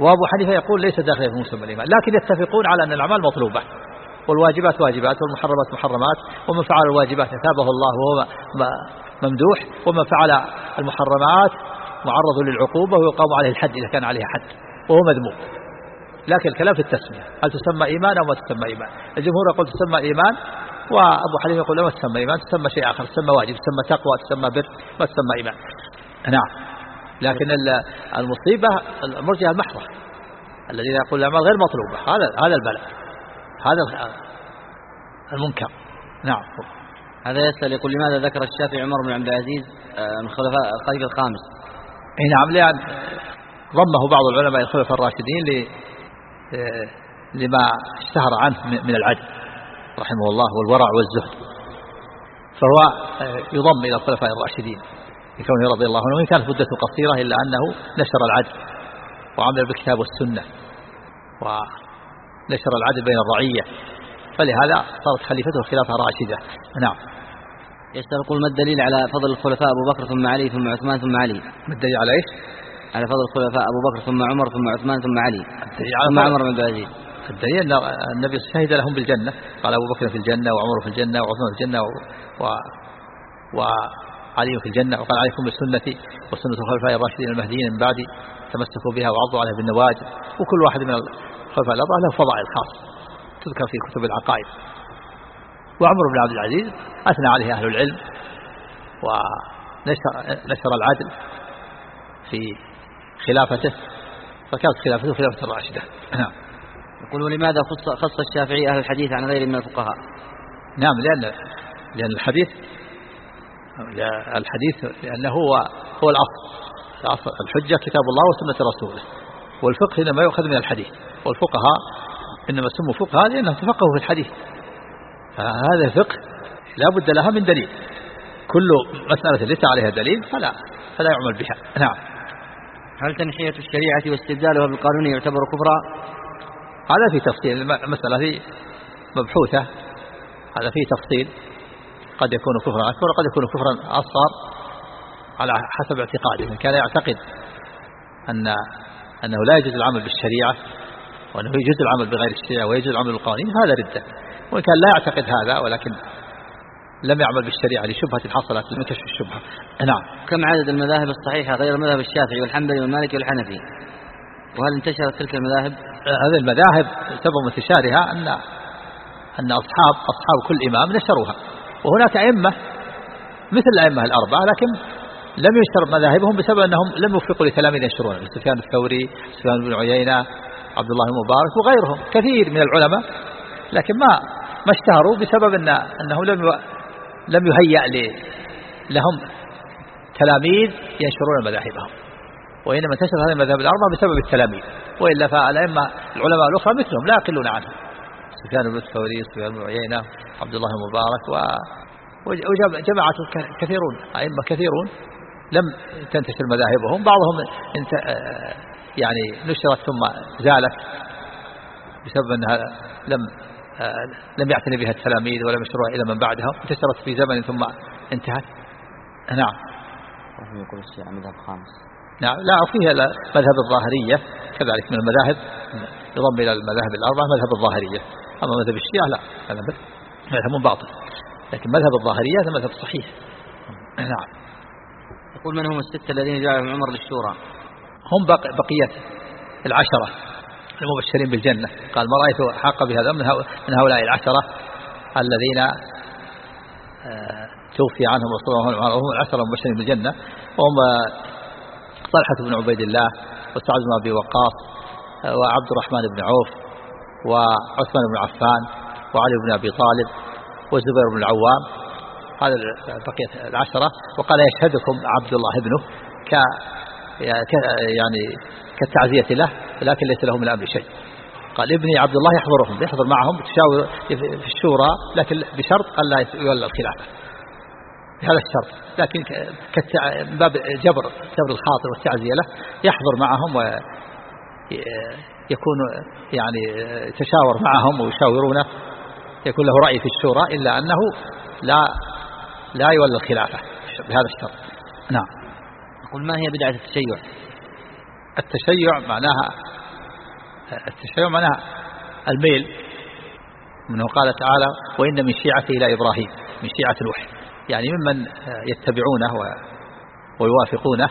وأبو حنيفة يقول ليس داخلة في مسمى الإمام لكن يتفقون على أن الأعمال مطلوبة. والواجبات واجبات والمحرمات محرمات ومن فعل الواجبات أثابه الله وهو ممدوح ومن فعل المحرمات معرض للعقوبة ويقام عليه الحد إذا كان عليه حد وهو مذموم. لكن الكلام في التسمية هل تسمى إيمان أو ما تسمى إيمان الجمهور يقول تسمى إيمان وأبو حنيفة يقول لا ما تسمى إيمان تسمى شيء آخر تسمى واجب تسمى تقوى تسمى بر ما تسمى إيمان. نعم. لكن المصيبة المرجئة المحضة الذين يقول الأعمال غير مطلوبة هذا هذا هذا المنكر. نعم. هذا يسأل يقول لماذا ذكر الشافعي عمر بن عبد العزيز آه، من خلفاء الخليفة الخامس؟ اي نعم لأن ضمه بعض العلماء الخلفاء الراشدين آه، لما اشتهر عنه من العدل رحمه الله والورع والزهد. فهو آه، يضم إلى الخلفاء الراشدين لكونه رضي الله عنه وإن كانت مدته قصيرة إلا أنه نشر العدل وعمل بالكتاب والسنة ونشر العدل بين الرعية. فلهذا صارت خليفته خلافة راشدة. نعم. يسأل يقول ما الدليل على فضل الخلفاء أبو بكر ثم علي ثم عثمان ثم علي؟ ما الدليل على إيش؟ على فضل الخلفاء أبو بكر ثم عمر ثم عثمان ثم علي. ثم عمر بن عبد العزيز. الدليل أن النبي شهد لهم بالجنة. قال أبو بكر في الجنة وعمر في الجنة وعثمان في الجنة و, و... و... علي في الجنة. وقال عليكم بسنتي وسنة الخلفاء الراشدين المهديين من بعدي. تمسكوا بها وعضوا عليها بالنواجذ. وكل واحد من الخلفاء الأربعة له فضائل خاصة. تذكر في كتب العقائد. وعمر بن عبد العزيز أثنى عليه أهل العلم ونشر نشر العدل في خلافته فكانت خلافته خلافة راشدة نعم. يقول ولماذا خص, خص الشافعي أهل الحديث عن غيره من الفقهاء؟ نعم لأن لأن الحديث الحديث لأنه هو هو الأصل. الأصل الحجة كتاب الله وسنة رسوله والفقه إنما يؤخذ من الحديث والفقهاء إنما سموا فقهاء لأنهم تفقهوا في الحديث. فهذا الفقه لا بد لها من دليل. كل مسألة ليس عليها دليل فلا فلا يعمل بها. نعم. هل تنحية الشريعة واستبدالها بالقانون يعتبر كفرا؟ هذا في تفصيل. المسألة في مبحوثة. هذا فيه تفصيل. قد يكون كفرا. أكبر وقد يكون كفرا أصغر على حسب اعتقاده. من كان يعتقد أن أنه لا يجوز العمل بالشريعة وأنه يجوز العمل بغير الشريعة ويجوز العمل بالقوانين هذا ردة. وإن كان لا يعتقد هذا ولكن لم يعمل بالشريعة لشبهة حصلت من كشف الشبهة. نعم. كم عدد المذاهب الصحيحة غير مذهب الشافعي والحنبلي والمالكي والحنفي؟ وهل انتشرت تلك المذاهب؟ هذه المذاهب سبب انتشارها أن أن أصحاب أصحاب كل إمام نشروها. وهناك أئمة مثل الأئمة الأربعة لكن لم يشتر مذاهبهم بسبب أنهم لم يوفقوا لتلاميذ ينشرون سفيان الثوري سفيان بن عيينة عبد الله المبارك وغيرهم كثير من العلماء لكن ما ما اشتهروا بسبب أن أنه لم لم يهيأ لهم تلاميذ ينشرون مذاهبهم وإنما انتشر هذه المذاهب الأربعة بسبب التلاميذ وإلا فالأئمة العلماء الأخرى مثلهم لا يقلون عنهم. سفيان بن الثوري سفيان بن عيينة عبد الله المبارك و وجماعة كثيرون أئمة كثيرون لم تنتشر مذاهبهم بعضهم يعني نشرت ثم زالت بسبب أنها لم لم يعتني بها التلاميذ ولم يشروها إلى من بعدهم انتشرت في زمن ثم انتهت. نعم. يقول الشيعة مذهب خامس. نعم. لا فيها مذهب الظاهرية كذلك من المذاهب يضم إلى المذاهب الأربعة مذهب الظاهرية. أما مذهب الشيعة لا هذا مذهب باطل. لكن مذهب الظاهرية هذا مذهب صحيح. نعم. يقول من هم الستة الذين جعلهم عمر للشورى؟ هم بقية العشرة المبشرين بالجنة. قال ما رأيت حق بهذا من هؤلاء العشرة الذين آه، توفي عنهم رسول الله وهم العشرة المبشرين بالجنة. وهم طلحة بن عبيد الله وسعد بن أبي وقاص آه، وعبد الرحمن بن عوف وعثمان بن عفان وعلي بن أبي طالب والزبير بن العوام. هذا بقية العشرة. وقال يشهدكم عبد الله ابنه ك يعني كالتعزية له لكن ليس له من الأمر شيء. قال ابني عبد الله يحضرهم يحضر معهم تشاور في الشورى لكن بشرط ألا يولى الخلافة بهذا الشرط. لكن من باب جبر جبر الخاطر والتعزية له يحضر معهم و يكون يعني تشاور معهم ويشاورونه يكون له رأي في الشورى إلا أنه لا لا يولى الخلافة. بهذا الشرط. نعم. يقول ما هي بدعة التشيع؟ التشيع معناها التشيع معناها الميل منه قال تعالى وإن من شيعته إلى إبراهيم من شيعة الوحي يعني ممن يتبعونه ويوافقونه.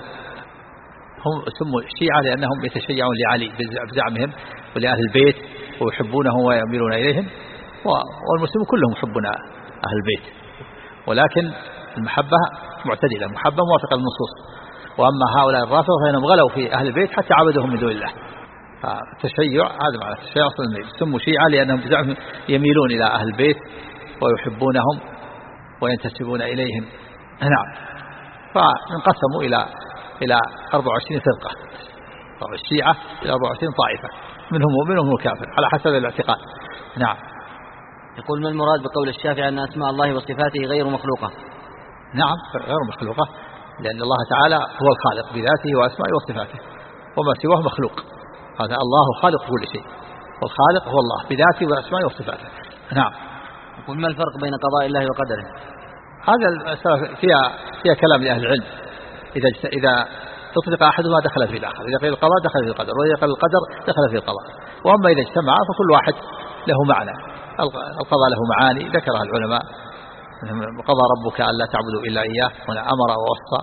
هم سموا الشيعة لأنهم يتشيعون لعلي بزعمهم ولأهل البيت ويحبونهم ويميلون إليهم. والمسلمون كلهم يحبون أهل البيت. ولكن المحبة معتدلة محبة موافقة للنصوص. وأما هؤلاء الرافضة فإنهم غلوا في أهل البيت حتى عبدهم من دون الله. فالتشيع هذا معنى التشيع سموا شيعة لأنهم بزعمهم يميلون إلى أهل البيت ويحبونهم وينتسبون إليهم. نعم. فانقسموا إلى إلى 24 فرقة. الشيعة إلى 24 طائفة. منهم مؤمن ومنهم كافر على حسب الاعتقاد. نعم. يقول ما المراد بقول الشافعي أن أسماء الله وصفاته غير مخلوقة؟ نعم غير مخلوقة. لأن الله تعالى هو الخالق بذاته وأسمائه وصفاته. وما سواه مخلوق. هذا الله خالق كل شيء. والخالق هو الله بذاته وأسمائه وصفاته. نعم. يقول ما الفرق بين قضاء الله وقدره؟ هذا المسألة فيها فيها كلام لأهل العلم. إذا إذا تطلق أحدهما دخل في الآخر. إذا قيل القضاء دخل في القدر. وإذا قيل القدر دخل في القضاء. وأما إذا اجتمع فكل واحد له معنى. القضاء له معاني ذكرها العلماء. قضى ربك ألا تعبدوا إلا إياه هنا أمر ووصى.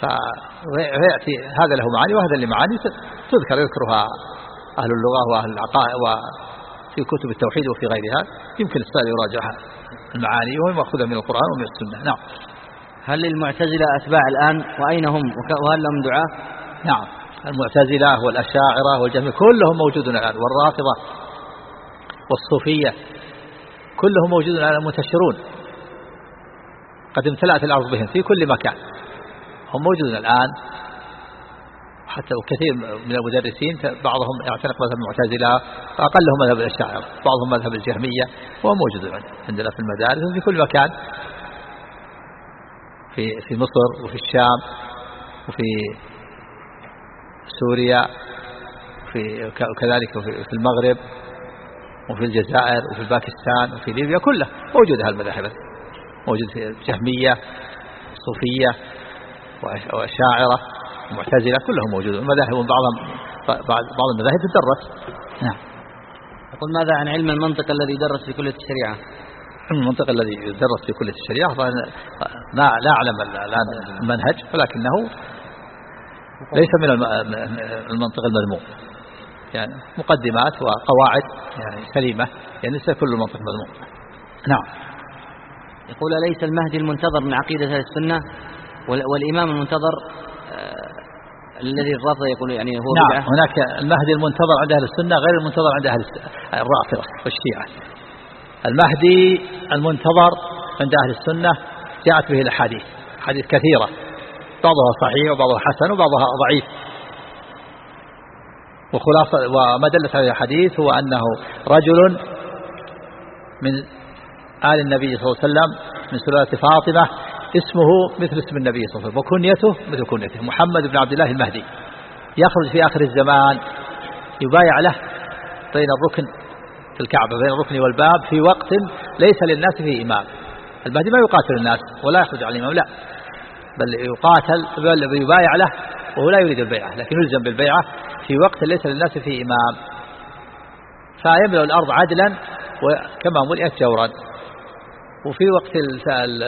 فيأتي هذا له معاني وهذا اللي معاني تذكر يذكرها أهل اللغة وأهل العقائد وفي كتب التوحيد وفي غيرها. يمكن السائل يراجعها المعاني وهي مأخوذة من القرآن ومن السنة. نعم. هل للمعتزلة أتباع الآن؟ وأين هم؟ وهل لهم دعاء نعم. المعتزلة والأشاعرة والجميع كلهم موجودون الآن والرافضة والصوفية. كلهم موجودون الآن منتشرون. قد امتلأت الأرض بهم في كل مكان. هم موجودون الآن. حتى وكثير من المدرسين بعضهم يعتنق مذهب المعتزلة أقلهم مذهب الأشاعرة بعضهم مذهب الجهمية وهو موجود عندنا في المدارس وفي كل مكان. في في مصر وفي الشام وفي سوريا في وكذلك في المغرب. وفي الجزائر وفي باكستان وفي ليبيا كلها. موجودة هالمذاهب موجود في الجهمية الصوفية وأشاعرة ومعتزلة كلهم موجودون. المذاهب بعضهم بعض المذاهب تدرس. نعم. يقول ماذا عن علم المنطق الذي يدرس في كلية الشريعة؟ علم المنطق الذي يدرس في كلية الشريعة لا لا أعلم الآن المنهج ولكنه ليس من المنطق المذموم. يعني مقدمات وقواعد يعني سليمة يعني ليس كل المنطق مذموم. نعم. يقول أليس المهدي المنتظر من عقيدة أهل السنة؟ والإمام المنتظر آه، الذي الرافضة يقول يعني هو نعم بدعة. هناك المهدي المنتظر عند أهل السنة غير المنتظر عند أهل الرافضة والشيعة. المهدي المنتظر عند أهل السنة جاءت به الأحاديث حديث كثيرة بعضها صحيح وبعضها حسن وبعضها ضعيف. وخلاصة وما دلت عليه الحديث هو أنه رجل من آل النبي صلى الله عليه وسلم من سلالة فاطمة اسمه مثل اسم النبي صلى الله عليه وسلم وكنيته مثل كنيته محمد بن عبد الله المهدي. يخرج في آخر الزمان يبايع له بين الركن في الكعبة بين الركن والباب في وقت ليس للناس فيه إمام. المهدي ما يقاتل الناس ولا يخرج على الإمام لا. بل يقاتل بل يبايع له وهو لا يريد البيعة لكن يلزم بالبيعة. في وقت ليس للناس فيه إمام. فيملأ الأرض عدلا وكما ملئت جورا. وفي وقت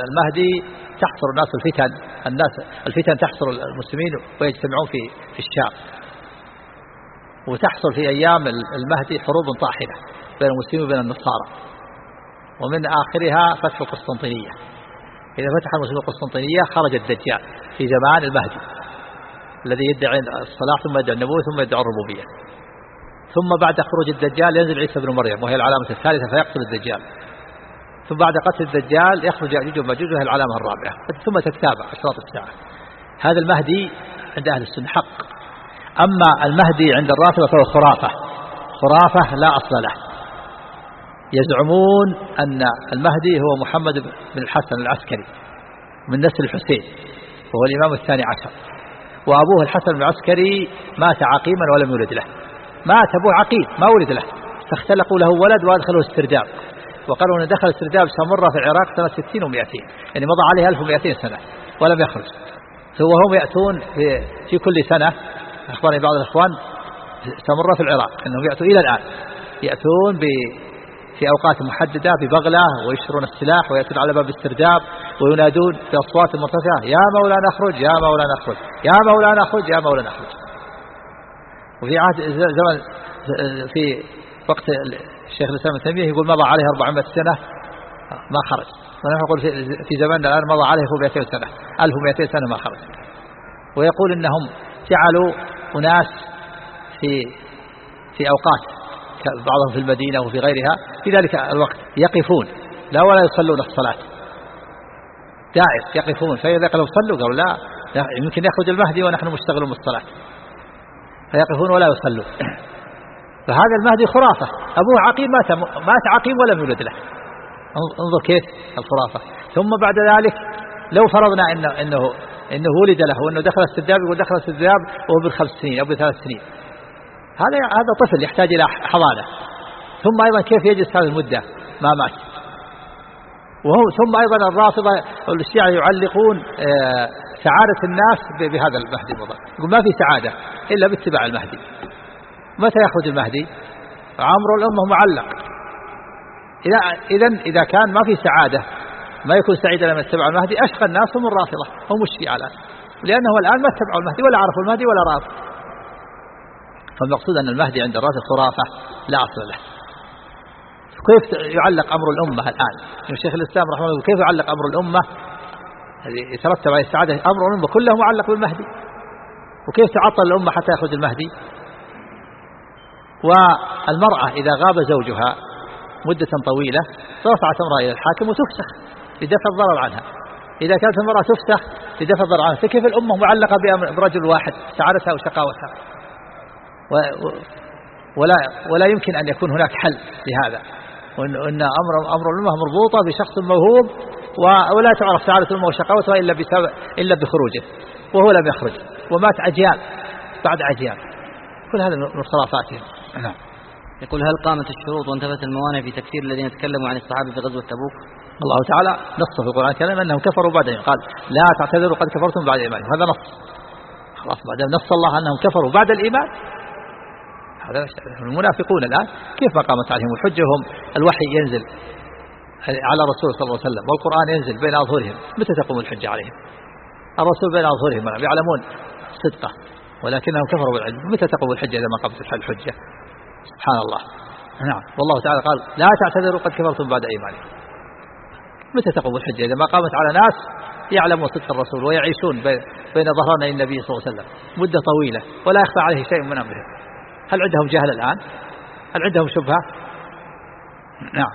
المهدي تحصر الناس الفتن الناس الفتن تحصر المسلمين ويجتمعون في في الشام. وتحصل في أيام المهدي حروب طاحنة بين المسلمين وبين النصارى. ومن آخرها فتح القسطنطينية. إذا فتح المسلمين القسطنطينية خرج الدجال في زمان المهدي. الذي يدعي الصلاح ثم يدعي النبوة ثم يدعي الربوبية. ثم بعد خروج الدجال ينزل عيسى بن مريم وهي العلامة الثالثة فيقتل الدجال. ثم بعد قتل الدجال يخرج يأجوج ومأجوج وهي العلامة الرابعة. ثم تتابع أشراط الساعة. هذا المهدي عند أهل السنة حق. أما المهدي عند الرافضة فهو خرافة. خرافة لا أصل له. يزعمون أن المهدي هو محمد بن الحسن العسكري من نسل الحسين وهو الإمام الثاني عشر. وأبوه الحسن العسكري مات عقيما ولم يولد له. مات أبوه عقيم ما ولد له. فاختلقوا له ولد وأدخلوا استرداد. وقالوا أن دخل استرداد سمرة في العراق سنة 60 و200 يعني مضى عليه 1200 سنة ولم يخرج. وهم يأتون في, في كل سنة أخبرني بعض الإخوان سمرة في العراق أنهم يأتون إلى الآن. يأتون ب في أوقات محددة ببغلة ويشترون السلاح ويأتون على باب السرداب وينادون بأصوات مرتفعة يا مولانا اخرج يا مولانا اخرج يا مولانا اخرج يا مولانا اخرج. وفي عهد زمن في وقت الشيخ الإسلام ابن تيمية يقول مضى عليه 400 سنة ما خرج. ونحن نقول في زماننا الآن مضى عليه 200 سنة 1200 سنة ما خرج. ويقول إنهم جعلوا أناس في في أوقات بعضهم في المدينة وفي غيرها في ذلك الوقت يقفون. لا ولا يصلون الصلاة. دائر يقفون. فإذا قالوا صلوا قالوا لا يمكن يخرج المهدي ونحن مشتغلون بالصلاة. فيقفون ولا يصلون. فهذا المهدي خرافة. أبوه عقيم مات مات عقيم ولم يولد له. انظر كيف الخرافة. ثم بعد ذلك لو فرضنا إنه, إنه, إنه ولد له وأنه دخل السداب يقول دخل السداب وهو بخمس سنين أو بثلاث سنين. هذا هذا طفل يحتاج إلى حضانة. ثم أيضا كيف يجلس هذه المدة؟ ما مات. وهو ثم أيضا الرافضة والشيعة يعلقون آه، سعادة الناس بهذا المهدي المضر يقول ما في سعادة إلا باتباع المهدي. متى يخرج المهدي؟ عمر الأمة معلق. إذا إذا إذا كان ما في سعادة ما يكون سعيدا لما يتبع المهدي أشقى الناس هم الرافضة هم الشيعة الآن. لأنه الآن ما اتبعوا المهدي ولا عرفوا المهدي ولا رافض فالمقصود أن المهدي عند الرافض خرافة لا أصل له. كيف يعلق أمر الأمة الآن؟ يعني شيخ الإسلام رحمه الله كيف يعلق أمر الأمة؟ يترتب عليه السعادة أمر الأمة كله معلق بالمهدي. وكيف تعطل الأمة حتى يخرج المهدي؟ والمرأة إذا غاب زوجها مدة طويلة رفعت امرأة إلى الحاكم وتفسخ لدفع الضرر عنها. إذا كانت المرأة تفسخ لدفع الضرر عنها فكيف الأمة معلقة برجل واحد سعادتها وشقاوتها؟ ولا ولا يمكن أن يكون هناك حل لهذا. وأن أمر أمر الأمة مربوطة بشخص موهوب ولا تعرف سعادة الأمة وشقاوتها إلا بسبب إلا بخروجه وهو لم يخرج ومات أجيال بعد أجيال كل هذا من خرافاتهم نعم. يقول هل قامت الشروط وانتفت الموانع في تكفير الذين تكلموا عن الصحابة في غزوة تبوك؟ الله تعالى نص في القرآن الكريم أنهم كفروا بعد قال لا تعتذروا قد كفرتم بعد إيمانكم هذا نص. خلاص بعد نص الله أنهم كفروا بعد الإيمان المنافقون الآن كيف ما قامت عليهم؟ الحجة هم الوحي ينزل على الرسول صلى الله عليه وسلم والقرآن ينزل بين أظهرهم. متى تقوم الحجة عليهم؟ الرسول بين أظهرهم يعلمون صدقه ولكنهم كفروا بالعلم متى تقوم الحجة إذا ما قامت الحجة؟ سبحان الله. نعم. والله تعالى قال لا تعتذروا قد كفرتم بعد إيمانكم. متى تقوم الحجة إذا ما قامت على ناس يعلمون صدق الرسول ويعيشون بين ظهراني النبي صلى الله عليه وسلم؟ مدة طويلة ولا يخفى عليه شيء من أمرهم هل عندهم جهل الآن؟ هل عندهم شبهة؟ نعم.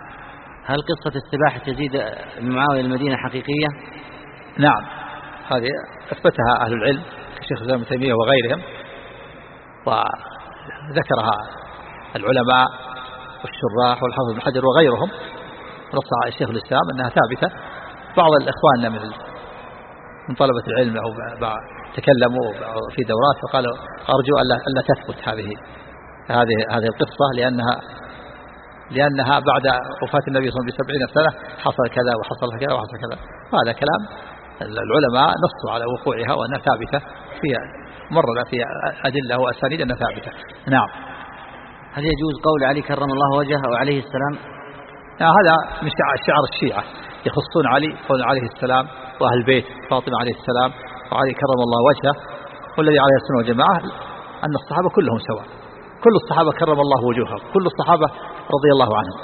هل قصة استباحة يزيد بن معاوية المدينة حقيقية؟ نعم. هذه أثبتها أهل العلم كشيخ الإسلام تيمية وغيرهم وذكرها العلماء والشراح والحافظ بن حجر وغيرهم. نص الشيخ الإسلام أنها ثابتة. بعض الإخوان من من طلبة العلم أو تكلموا في دورات فقالوا أرجو ألا تثبت هذه هذه هذه القصة لأنها لأنها بعد وفاة النبي صلى الله عليه وسلم بسبعين سنة حصل كذا وحصل كذا وحصل كذا. وهذا كلام العلماء نصوا على وقوعها وأنها ثابتة فيها مر في أدلة وأسانيد أنها ثابتة. نعم. هل يجوز قول علي كرم الله وجهه أو عليه السلام؟ هذا من شعار الشيعة. يخصون علي قول عليه السلام وأهل البيت فاطمة عليه السلام وعلي كرم الله وجهه والذي عليه السنة والجماعة أن الصحابة كلهم سواء. كل الصحابة كرم الله وجوههم. كل الصحابة رضي الله عنهم.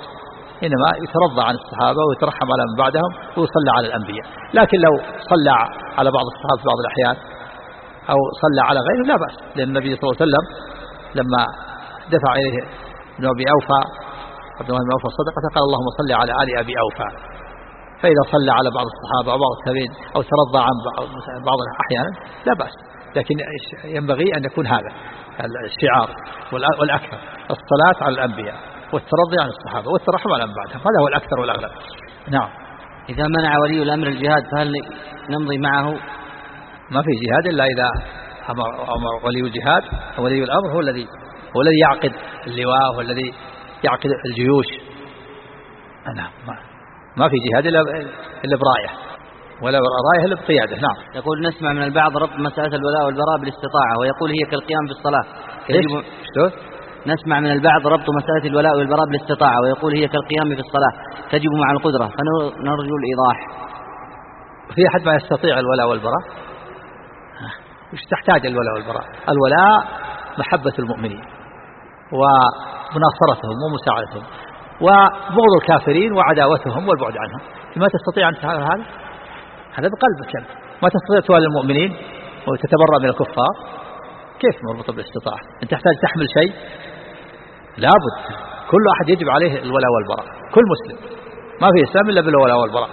إنما يترضى عن الصحابة ويترحم على من بعدهم ويصلى على الأنبياء. لكن لو صلى على بعض الصحابة في بعض الأحيان أو صلى على غيره لا بأس. لأن النبي صلى الله عليه وسلم لما دفع إليه ابن أبي أوفى عبد الله بن أوفى صدقة قال اللهم صل على آل أبي أوفى. فإذا صلى على بعض الصحابة أو بعض التابعين أو ترضى عن بعض أحيانا لا بأس. لكن ينبغي أن يكون هذا الشعار والأكثر الصلاة على الأنبياء والترضي عن الصحابة والترحم على من بعدهم هذا هو الأكثر والأغلب. نعم. إذا منع ولي الأمر الجهاد فهل نمضي معه؟ ما في جهاد إلا إذا أمر, أمر ولي الجهاد ولي الأمر هو الذي هو الذي يعقد اللواء هو الذي يعقد الجيوش. نعم ما, ما في جهاد إلا إلا برأية. ولا راية إلا بقياده نعم. يقول نسمع من البعض ربط مسألة الولاء والبراء بالاستطاعة ويقول هي كالقيام في الصلاة يجب نسمع من البعض ربط مسألة الولاء والبراء بالاستطاعة ويقول هي كالقيام في الصلاة تجب مع القدرة. فنرجو الإيضاح. في أحد ما يستطيع الولاء والبراء؟ وش تحتاج الولاء والبراء؟ الولاء محبة المؤمنين ومناصرتهم ومساعدتهم وبغض الكافرين وعداوتهم والبعد عنهم. ما تستطيع أن تفعل هذا؟ هذا بقلبك أنت ما تستطيع توالي المؤمنين وتتبرأ من الكفار؟ كيف مربوطة بالاستطاعة؟ أنت تحتاج تحمل شيء؟ لابد. كل أحد يجب عليه الولاء والبراء. كل مسلم. ما في إسلام إلا بالولاء والبراء.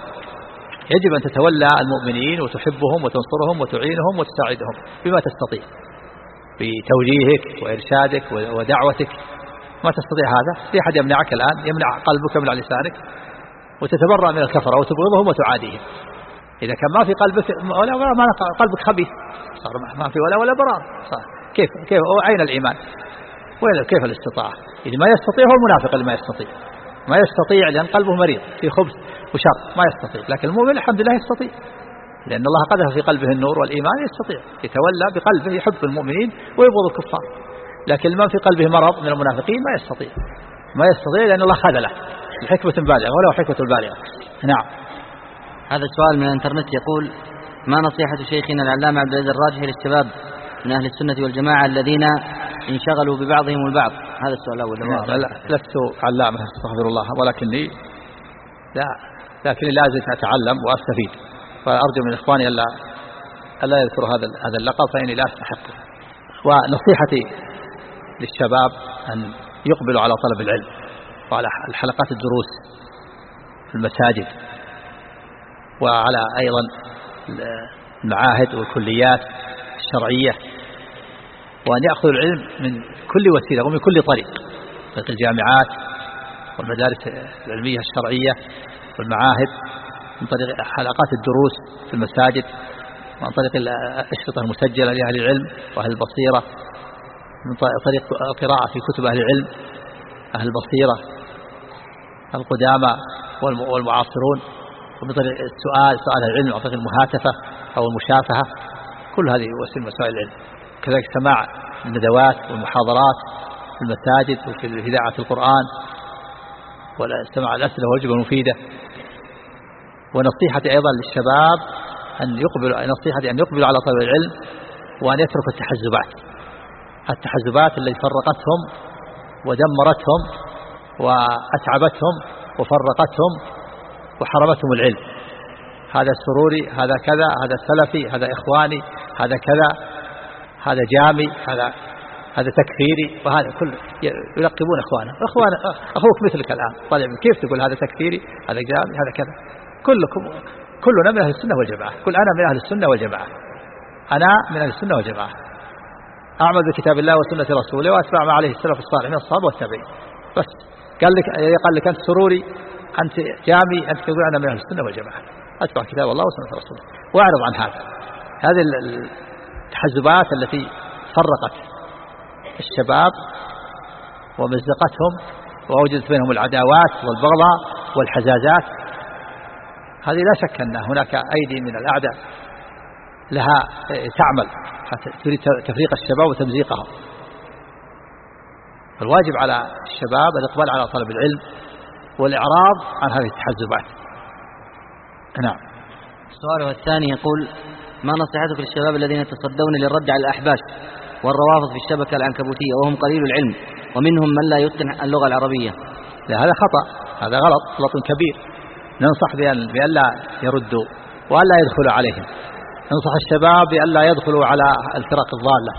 يجب أن تتولى المؤمنين وتحبهم وتنصرهم وتعينهم وتساعدهم بما تستطيع. بتوجيهك وإرشادك ودعوتك. ما تستطيع هذا. في أحد يمنعك الآن؟ يمنع قلبك يمنع لسانك. وتتبرأ من الكفرة وتبغضهم وتعاديهم. إذا كان ما في قلبك ولا ولا ما قلبك خبيث. صار ما في ولا ولا براء صار. كيف كيف أين الإيمان. وين كيف الاستطاعة؟ إذا ما يستطيع هو المنافق اللي ما يستطيع. ما يستطيع لأن قلبه مريض في خبث وشر ما يستطيع. لكن المؤمن الحمد لله يستطيع. لأن الله قذف في قلبه النور والإيمان يستطيع. يتولى بقلبه يحب المؤمنين ويبغض الكفار. لكن من في قلبه مرض من المنافقين ما يستطيع. ما يستطيع لأن الله خذله. الحكمة بالغة ولو حكمة بالغة نعم. هذا السؤال من الانترنت يقول ما نصيحة شيخنا العلامة عبد العزيز الراجحي للشباب من أهل السنة والجماعة الذين انشغلوا ببعضهم البعض؟ هذا السؤال الأول. لا, لا لست علامة استغفر الله ولكني لا لكني لازم أتعلم وأستفيد. فأرجو من إخواني ألا ألا يذكروا هذا هذا اللقب فإني لا أستحقه. ونصيحتي للشباب أن يقبلوا على طلب العلم وعلى الحلقات الدروس في المساجد. وعلى أيضا المعاهد والكليات الشرعية وأن يأخذوا العلم من كل وسيلة ومن كل طريق طريق الجامعات والمدارس العلمية الشرعية والمعاهد من طريق حلقات الدروس في المساجد وعن طريق الأشرطة المسجلة لأهل العلم وأهل البصيرة من طريق القراءة في كتب أهل العلم أهل البصيرة القدامى والمعاصرون. طريق السؤال سؤال العلم طريق المهاتفة أو المشافهة كل هذه وسيلة مسائل العلم. كذلك سماع الندوات والمحاضرات في المساجد وفي إذاعة القرآن والاستماع الأسئلة والأجوبة المفيدة. ونصيحتي أيضا للشباب أن يقبلوا نصيحتي أن يقبلوا على طلب العلم وأن يتركوا التحزبات. التحزبات التي فرقتهم ودمرتهم وأتعبتهم وفرقتهم وحرمتهم العلم. هذا سروري هذا كذا هذا سلفي هذا إخواني هذا كذا هذا جامي هذا هذا تكفيري وهذا كله يلقبون إخوانه. اخوان أخوك مثلك الآن. طالع كيف تقول هذا تكفيري هذا جامي هذا كذا؟ كلكم كلنا من أهل السنة والجماعة. كل أنا من أهل السنة والجماعة. أنا من أهل السنة والجماعة. أعمل بكتاب الله وسنة رسوله وأتبع ما عليه السلف الصالح من الصحابة والتابعين. بس قال لك قال لك أنت سروري أنت جامي أنت تقول أنا من أهل السنة والجماعة. أتبع كتاب الله وسنة رسوله. وأعرض عن هذا. هذه التحزبات التي فرقت الشباب ومزقتهم وأوجدت بينهم العداوات والبغضاء والحزازات. هذه لا شك أن هناك أيدي من الأعداء لها تعمل تريد تفريق الشباب وتمزيقهم. فالواجب على الشباب الإقبال على طلب العلم والإعراض عن هذه التحزبات نعم. السؤال الثاني يقول ما نصيحتك للشباب الذين يتصدون للرد على الأحباش والروافض في الشبكة العنكبوتية وهم قليل العلم ومنهم من لا يتقن اللغة العربية؟ لا هذا خطأ. هذا غلط غلط كبير. ننصح بأن, بأن لا يردوا وأن لا يدخلوا عليهم. ننصح الشباب بأن لا يدخلوا على الفرق الضالة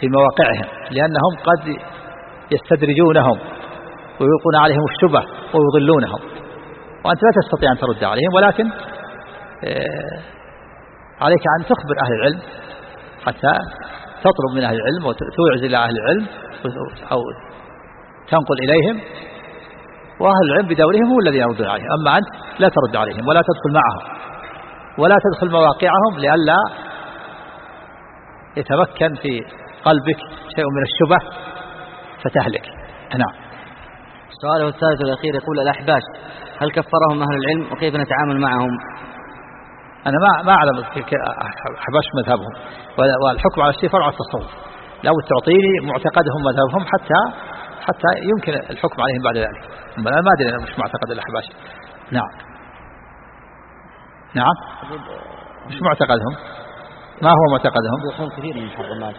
في مواقعهم لأنهم قد يستدرجونهم. ويلقون عليهم الشبه ويضلونهم. وأنت لا تستطيع أن ترد عليهم ولكن آه، عليك أن تخبر أهل العلم حتى تطلب من أهل العلم وتوعز إلى أهل العلم أو تنقل إليهم. وأهل العلم بدورهم هو الذي يردون عليهم. أما أنت لا ترد عليهم ولا تدخل معهم ولا تدخل مواقعهم لئلا يتمكن في قلبك شيء من الشبه فتهلك. نعم. السؤال الثالث والأخير يقول الأحباش هل كفرهم أهل العلم وكيف نتعامل معهم؟ أنا ما ما أعلم أحباش مذهبهم والحكم على الشيء فرع التصوف. لو تعطيني معتقدهم مذهبهم حتى حتى يمكن الحكم عليهم بعد ذلك. أنا ما أدري أنا مش معتقد الأحباش. نعم. نعم. مش معتقدهم. ما هو معتقدهم؟ يدخلون كثير من المحرمات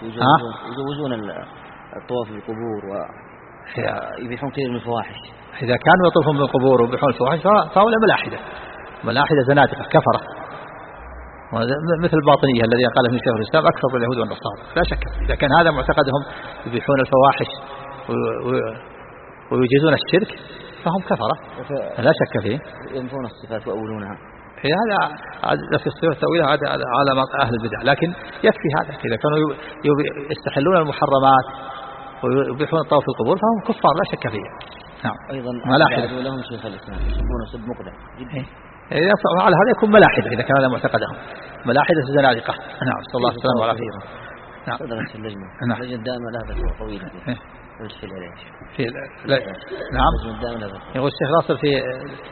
يجوزون الطواف بالقبور و يبيحون كثير من الفواحش. إذا كانوا يطوفون بالقبور ويبيحون الفواحش فهؤلاء ملاحدة. ملاحدة زنادقة كفرة. مثل الباطنية الذي قال ابن شيخ الإسلام أكثر من اليهود والنصارى. لا شك. إذا كان هذا معتقدهم يبيحون الفواحش ويجيزون الشرك فهم كفرة. لا شك فيه. ينفون الصفات ويؤولونها. هي هذا في الصفة التأويل هذا على أهل البدع. لكن يكفي هذا. إذا كانوا يستحلون المحرمات ويبيحون الطواف في القبور فهم كفار لا شك فيه نعم. أيضا ملاحدة. لهم شيخ الإسلام يسبون سب مقدع جدا إيه. على هذا يكون ملاحدة إذا كان هذا معتقدهم. ملاحدة الزنادقة نعم صلى الله عليه وسلم والعافية نعم. صدرت اللجنة. نعم. اللجنة دائما لها فتوى طويلة. إيه. في لا. نعم. يقول الشيخ ناصر في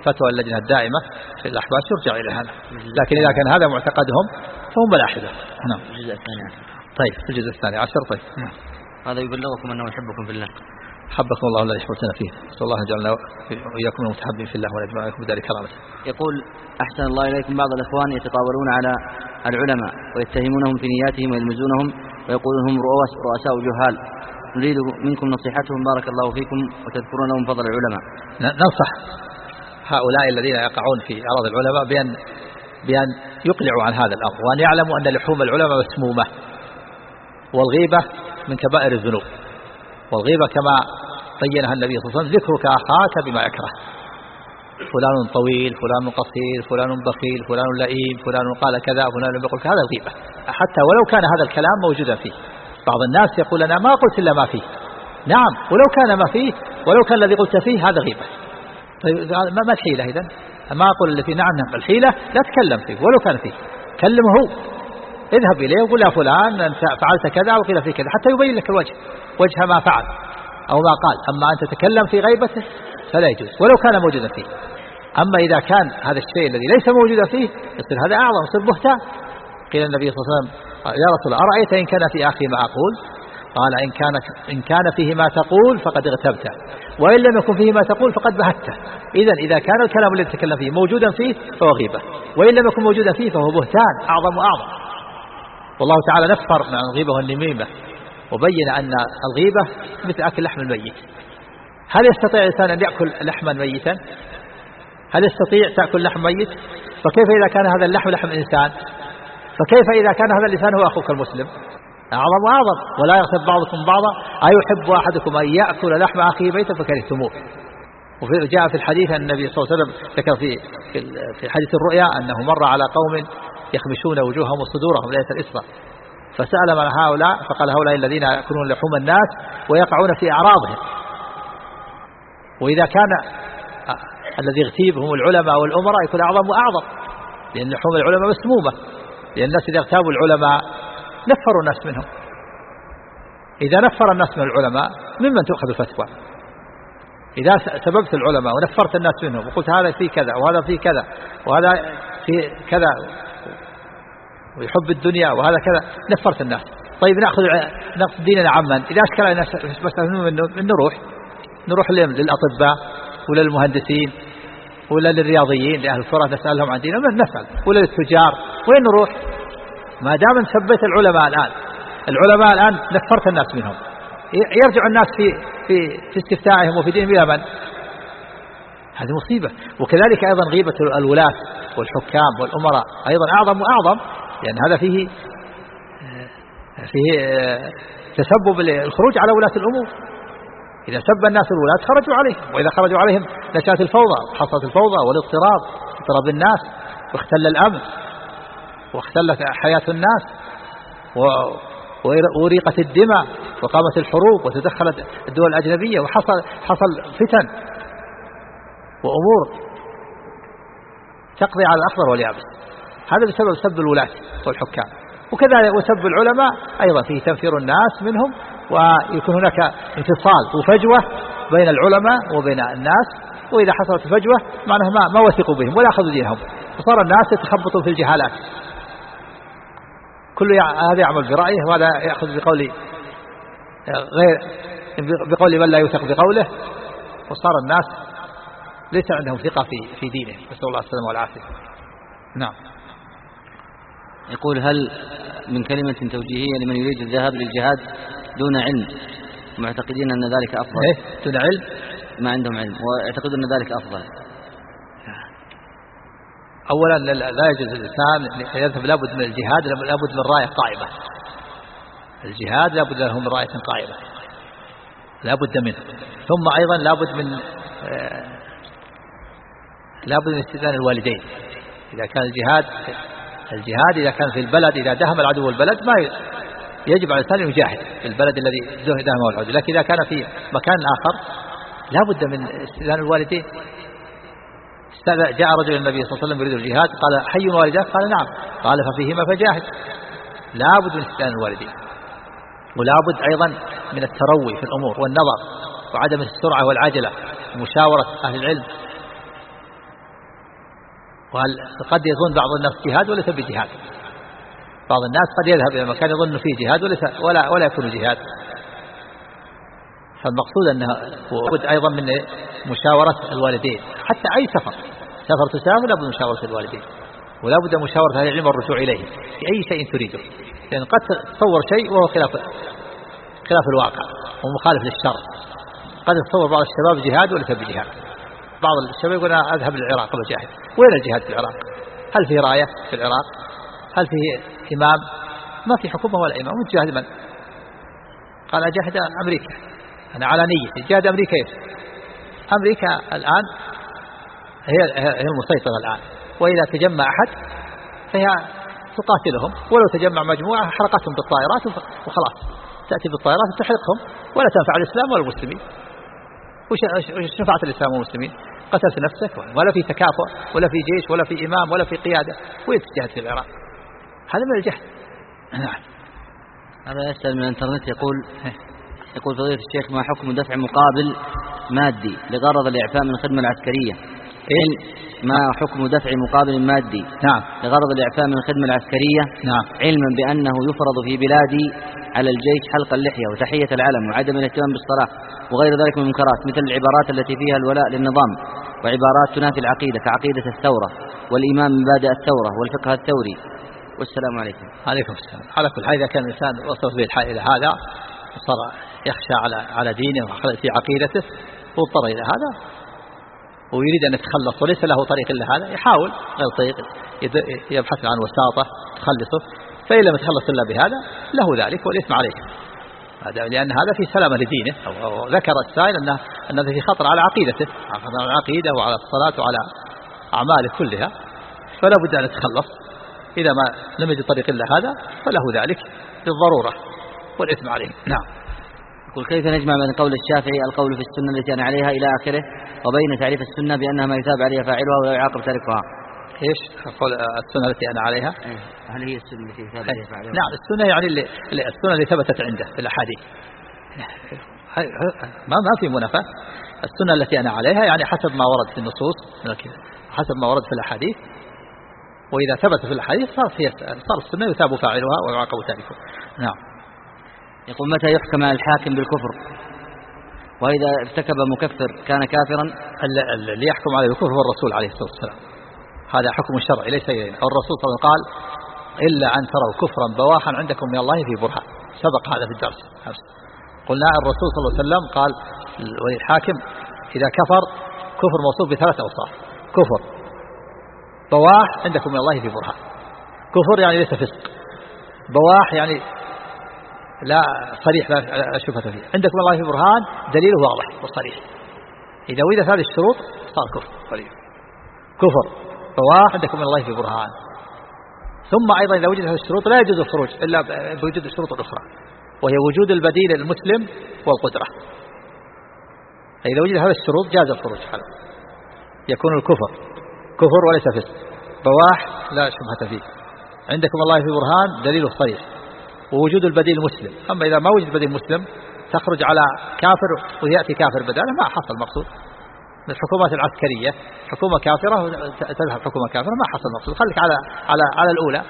فتوى اللجنة الدائمة في الأحباش يرجع إلى هذا. لكن إذا كان هذا معتقدهم فهم ملاحدة. نعم. الجزء الثاني. عشر طيب الجزء الثاني عشر طيب. نعم. هذا يبلغكم أنه يحبكم في الله. حبكم الله الذي يحببتنا فيه. نسأل الله أن يجعلنا وإياكم المتحبين في الله ونجمع عليكم بدار كرامته يقول أحسن الله إليكم بعض الإخوان يتطاولون على العلماء ويتهمونهم في نياتهم ويلمزونهم ويقولون هم رؤساء جهال. نريد منكم نصيحتهم. بارك الله فيكم وتذكرون لهم فضل العلماء. ننصح هؤلاء الذين يقعون في أراضي العلماء بأن بأن يقلعوا عن هذا الأمر وأن يعلموا أن لحوم العلماء مسمومة والغيبة من كبائر الذنوب. والغيبة كما بينها النبي صلى الله عليه وسلم ذكرك أخاك بما يكره. فلان طويل فلان قصير فلان بخيل فلان لئيم فلان قال كذا فلان يقول هذا الغيبة. حتى ولو كان هذا الكلام موجودا فيه. بعض الناس يقول أنا ما قلت إلا ما فيه. نعم ولو كان ما فيه ولو كان الذي قلت فيه هذا غيبة. طيب ما الحيلة إذا ما أقول فيه نعم نعم. الحيلة لا تكلم فيه ولو كان فيه. كلمه اذهب إليه وقل يا فلان أنت فعلت كذا وقيل فيه كذا حتى يبين لك الوجه وجه ما فعل أو ما قال. أما أن تتكلم في غيبته فلا يجوز ولو كان موجودا فيه. أما إذا كان هذا الشيء الذي ليس موجودا فيه يصير هذا أعظم يصير بهتان. قيل النبي صلى الله عليه وسلم يا رسول الله أرأيت إن كان في أخي ما أقول؟ قال إن كان, إن كان فيه ما تقول فقد اغتبت وإن لم يكن فيه ما تقول فقد بهته. إذا إذا كان الكلام الذي تكلم فيه موجودا فيه فهو غيبة وإن لم يكن موجودا فيه فهو بهتان أعظم وأعظم. والله تعالى نفر من الغيبة والنميمة وبين أن الغيبة مثل أكل لحم الميت. هل يستطيع الإنسان أن يأكل لحما ميتا؟ هل يستطيع تأكل لحم ميت؟ فكيف إذا كان هذا اللحم لحم إنسان فكيف إذا كان هذا اللسان هو أخوك المسلم؟ أعظم وأعظم ولا يغتب بعضكم بعضا. أيحب أحدكم أن يأكل لحم أخيه ميتا؟ فكرهتموه. وفي جاء في الحديث أن النبي صلى الله عليه وسلم ذكر في في حديث الرؤيا أنه مر على قوم يخمشون وجوههم وصدورهم ليلة الإسراء فسأل من هؤلاء فقال هؤلاء الذين يأكلون لحوم الناس ويقعون في أعراضهم. وإذا كان الذي يغتيبهم العلماء والأمراء يكون أعظم وأعظم لأن لحوم العلماء مسمومة. لأن الناس إذا اغتابوا العلماء نفروا الناس منهم. إذا نفر الناس من العلماء ممن تؤخذ الفتوى؟ إذا سببت العلماء ونفرت الناس منهم وقلت هذا فيه كذا وهذا فيه كذا وهذا فيه كذا ويحب الدنيا وهذا كذا نفرت الناس. طيب نأخذ نأخذ ديننا عما. إذا اشكل علينا مساله من نروح. نروح للأطباء ولا للمهندسين ولا للرياضيين لأهل الفرة نسألهم عن دينهم نسأل. ولا للتجار. وين نروح؟ ما دام ثبت العلماء الآن. العلماء الآن نفرت الناس منهم. يرجع الناس في في في استفتائهم وفي دينهم إلى من؟ هذه مصيبة. وكذلك أيضا غيبة الولاة والحكام والأمراء. أيضا أعظم وأعظم لأن هذا فيه فيه تسبب الخروج على ولاة الأمور. إذا سب الناس الولاة خرجوا عليهم وإذا خرجوا عليهم نشأت الفوضى حصلت الفوضى والاضطراب اضطراب الناس واختل الأمن واختلت حياة الناس وأريقت الدماء وقامت الحروب وتدخلت الدول الأجنبية وحصل حصل فتن وأمور تقضي على الأخضر واليابس. هذا بسبب سب الولاة والحكام. وكذلك وسب العلماء أيضا فيه تنفير الناس منهم ويكون هناك انفصال وفجوة بين العلماء وبين الناس وإذا حصلت فجوة معناه ما, ما وثقوا بهم ولا أخذوا دينهم. فصار الناس يتخبطون في الجهالات. كل هذا يعمل برأيه وهذا يأخذ بقول غير بقول من لا يوثق بقوله. وصار الناس ليس عندهم ثقة في في دينهم نسأل الله السلامة والعافية. نعم. يقول هل من كلمة توجيهية لمن يريد الذهاب للجهاد دون علم؟ معتقدين أن ذلك أفضل. إيه؟ دون علم؟ ما عندهم علم. ويعتقدون أن ذلك أفضل. أولا لا يجوز الإنسان يذهب لابد من الجهاد لابد من راية قائمة. الجهاد لابد له من راية قائمة. لابد منه. ثم أيضا لابد من آه، لابد من استئذان الوالدين. إذا كان الجهاد الجهاد إذا كان في البلد إذا دهم العدو البلد ما يجب على الإنسان يجاهد في البلد الذي دهمه العدو. لكن إذا كان في مكان آخر لا بد من استئذان الوالدين. جاء رجل النبي صلى الله عليه وسلم يريد الجهاد قال حي والداك قال نعم. قال ففيهما فجاهد. لا بد من استئذان الوالدين. ولا بد أيضا من التروي في الأمور والنظر وعدم السرعة والعجلة ومشاورة أهل العلم. وقد يظن بعض الناس جهاد وليس بجهاد؟ بعض الناس قد يذهب إلى مكان يظن فيه جهاد وليس ولا ولا يكون جهاد. فالمقصود أنها وبد أيضا من مشاورة الوالدين. حتى أي سفر. سفر تسافر لابد مشاورة الوالدين. ولا بد مشاورة أهل العلم والرجوع إليه. في أي شيء تريده. لأن قد تتصور شيء وهو خلاف خلاف الواقع ومخالف للشر قد يتصور بعض الشباب جهاد وليس بجهاد. بعض الشباب يقول أنا أذهب للعراق بجاهد وين الجهاد في العراق؟ هل فيه راية في العراق؟ هل فيه إمام؟ ما في حكومة ولا إمام. وجاهد من؟ قال أجاهد أمريكا. أنا على نية جاهد أمريكا إيش؟ أمريكا الآن هي هي المسيطرة الآن. وإذا تجمع أحد فهي تقاتلهم. ولو تجمع مجموعة حرقتهم بالطائرات وخلاص. تأتي بالطائرات وتحرقهم. ولا تنفع الإسلام ولا المسلمين. وش نفعت الإسلام والمسلمين؟ قتلت نفسك ولا في تكافؤ ولا في جيش ولا في إمام ولا في قيادة وين تجاهد في العراق؟ هذا من الجهل. نعم. هذا يسأل من الإنترنت يقول يقول فضيلة الشيخ ما حكم دفع مقابل مادي لغرض الإعفاء من الخدمة العسكرية؟ إن ما حكم دفع مقابل مادي نعم. لغرض الإعفاء من الخدمة العسكرية؟ نعم. علما بأنه يفرض في بلادي على الجيش حلق اللحية وتحية العلم وعدم الاهتمام بالصلاة وغير ذلك من المنكرات مثل العبارات التي فيها الولاء للنظام وعبارات تنافي العقيدة كعقيدة الثورة والإيمان مبادئ الثورة والفقه الثوري. والسلام عليكم. عليكم السلام. على كل حال إذا كان الإنسان وصل به الحال إلى هذا صار يخشى على على دينه وفي عقيدته واضطر إلى هذا ويريد أن يتخلص وليس له طريق إلا هذا يحاول غير طريق يبحث عن وساطة تخلصه. فإن لم يتخلص إلا بهذا له ذلك والإثم عليه. هذا لأن هذا في سلامة لدينه ذكر السائل أنه, أنه في خطر على عقيدته على العقيدة وعلى الصلاة وعلى أعماله كلها. فلا بد أن يتخلص. إذا ما لم يجد طريق إلا هذا فله ذلك بالضرورة والإثم عليه. نعم. يقول كيف نجمع بين قول الشافعي القول في السنة التي أنا عليها إلى آخره وبين تعريف السنة بأنها ما يثاب عليها فاعلها ولا يعاقب تاركها؟ إيش؟ قول السنة التي أنا عليها. إيه. هل هي السنة التي يثاب عليها؟ فاعلها نعم السنة يعني اللي السنة اللي ثبتت عنده في الأحاديث. ما ما في منافاة. السنة التي أنا عليها يعني حسب ما ورد في النصوص حسب ما ورد في الأحاديث. وإذا ثبت في الحديث صار صار السنة يثاب فاعلها ويعاقب تاركها نعم. يقول متى يحكم الحاكم بالكفر؟ وإذا ارتكب مكفر كان كافرا؟ اللي يحكم عليه بالكفر هو الرسول عليه الصلاة والسلام. هذا حكم الشرع ليس إلينا. الرسول صلى الله عليه وسلم قال إلا أن تروا كفرا بواحا عندكم من الله في برهان. سبق هذا في الدرس. قلنا الرسول صلى الله عليه وسلم قال وللحاكم إذا كفر كفر موصوف بثلاث أوصاف كفر بواح عندكم من الله في برهان. كفر يعني ليس فسق. بواح يعني لا صريح لا شبهة فيه. عندكم الله في برهان دليله واضح وصريح. إذا وجدت هذه الشروط صار كفر. صريح كفر. فواح عندكم الله في برهان. ثم أيضا إذا وجدت هذه الشروط لا يجوز الخروج إلا بوجود الشروط الأخرى وهي وجود البديل المسلم والقدرة. فإذا وجد هذه الشروط جاز الخروج حاله يكون الكفر كفر وليس فسق بواح لا شبهة فيه. عندكم الله في برهان دليله صريح ووجود البديل مسلم. أما إذا ما وجد بديل مسلم تخرج على كافر ويأتي كافر بداله ما حصل مقصود. من الحكومات العسكرية حكومة كافرة تذهب حكومة كافرة ما حصل مقصود. خليك على على على الأولى.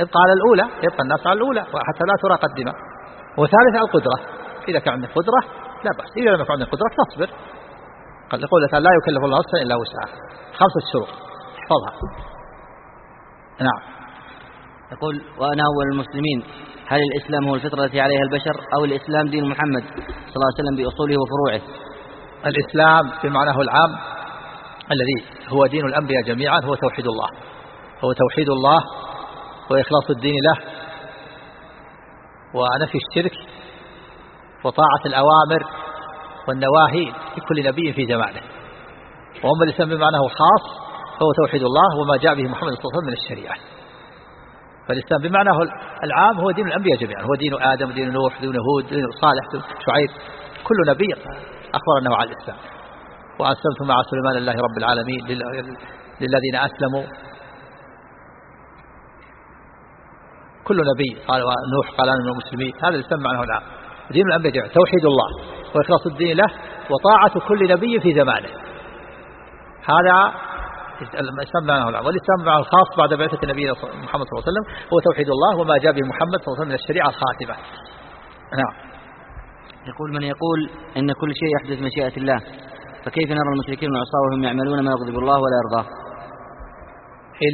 ابقى على الأولى يبقى الناس على الأولى وحتى لا تراق الدماء. وثالثا القدرة. إذا كان عندك قدرة لا بأس. إذا لم يكن عندك قدرة تصبر قال يقول لا يكلف الله نفسا إلا وسعها. خمسة شروط. احفظها. نعم. يقول وأنا أول المسلمين. هل الإسلام هو الفطرة التي عليها البشر أو الإسلام دين محمد صلى الله عليه وسلم بأصوله وفروعه؟ الإسلام بمعناه العام الذي هو دين الأنبياء جميعا هو توحيد الله. هو توحيد الله وإخلاص الدين له ونفي الشرك وطاعة الأوامر والنواهي لكل نبي في زمانه. وأما الإسلام بمعناه الخاص فهو توحيد الله وما جاء به محمد صلى الله عليه وسلم من الشريعة. فالإسلام بمعناه العام هو دين الأنبياء جميعا. هو دين آدم ودين نوح ودين هود ودين صالح ودين شعيب. كل نبي أخبر أنه على الإسلام. وأسلمت مع سليمان الله رب العالمين للذين أسلموا. كل نبي قال نوح قال أنا من المسلمين. هذا الإسلام معناه العام دين الأنبياء توحيد الله وإخلاص الدين له وطاعة كل نبي في زمانه. هذا الإسلام معناه العام والإسلام معناه الخاص بعد بعثة النبي محمد صلى الله عليه وسلم هو توحيد الله وما جاء به محمد صلى الله عليه وسلم من الشريعة الخاتمة. نعم. يقول من يقول إن كل شيء يحدث مشيئة الله فكيف نرى المشركين والعصاة وهم يعملون ما يغضب الله ولا يرضاه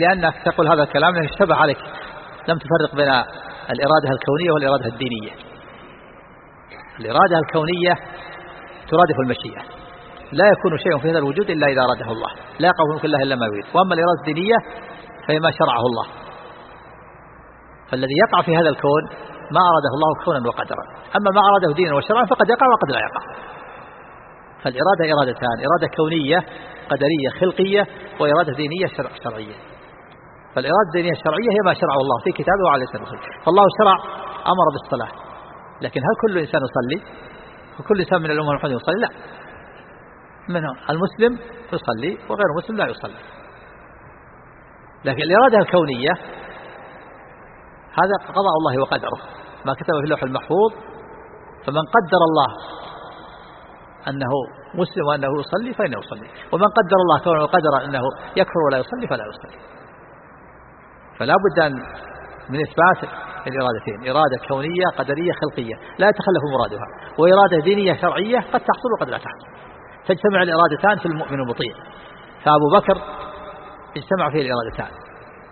لأنك تقول هذا الكلام لأنه اشتبه عليك. لم تفرق بين الإرادة الكونية والإرادة الدينية. الإرادة الكونية ترادف المشيئة. لا يكون شيء في هذا الوجود إلا إذا أراده الله. لا يقع في الله إلا ما يريد. وأما الإرادة الدينية فهي ما شرعه الله. فالذي يقع في هذا الكون ما أراده الله كونا وقدرا. أما ما أراده دينا وشرعا فقد يقع وقد لا يقع. فالإرادة إرادتان إرادة كونية قدرية خلقية وإرادة دينية شرع شرعية. فالإرادة الدينية الشرعية هي ما شرعه الله في كتابه وعلى رسوله فالله شرع أمر بالصلاة. لكن هل كل إنسان يصلي؟ وكل إنسان من الأمة المحمدية يصلي؟ لا. من المسلم يصلي وغير المسلم لا يصلي. لكن الإرادة الكونية هذا قضاء الله وقدره. ما كتب في اللوح المحفوظ فمن قدر الله أنه مسلم وأنه يصلي فإنه يصلي ومن قدر الله كونه وقدر أنه يكفر ولا يصلي فلا يصلي. فلا بد أن من إثبات الإرادتين إرادة كونية قدرية خلقية لا يتخلف مرادها وإرادة دينية شرعية قد تحصل وقد لا تحصل. تجتمع الإرادتان في المؤمن المطيع. فأبو بكر اجتمع فيه الإرادتان.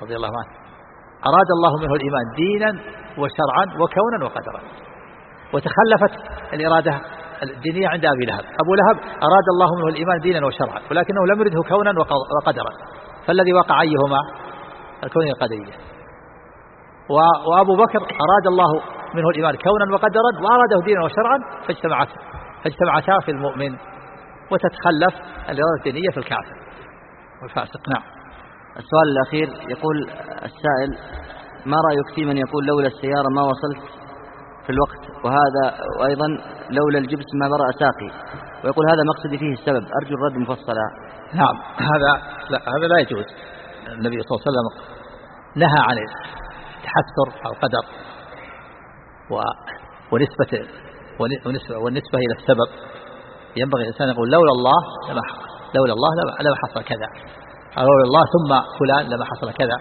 رضي الله عنه. أراد الله منه الإيمان دينا وشرعا وكونا وقدرا. وتخلفت الإرادة الدينية عند أبي لهب. أبو لهب أراد الله منه الإيمان دينا وشرعا ولكنه لم يرده كونا وقدرا. فالذي وقع أيهما؟ الكونية القدرية. وأبو بكر أراد الله منه الإيمان كونا وقدرا وأراده دينا وشرعا فاجتمعت فاجتمعتا في المؤمن وتتخلف الإرادة الدينية في الكافر والفاسق. نعم. السؤال الأخير يقول السائل ما رأيك في من يقول لولا السيارة ما وصلت في الوقت؟ وهذا وأيضا لولا الجبس ما برأ ساقي. ويقول هذا مقصدي فيه السبب أرجو الرد مفصلا. نعم هذا لا هذا لا يجوز. النبي صلى الله عليه وسلم نهى عن التحسر على القدر ونسبة ونسبة والنسبة إلى السبب. ينبغي الإنسان يقول لولا الله لما لولا الله لما حصل كذا. لولا الله ثم فلان لما حصل كذا.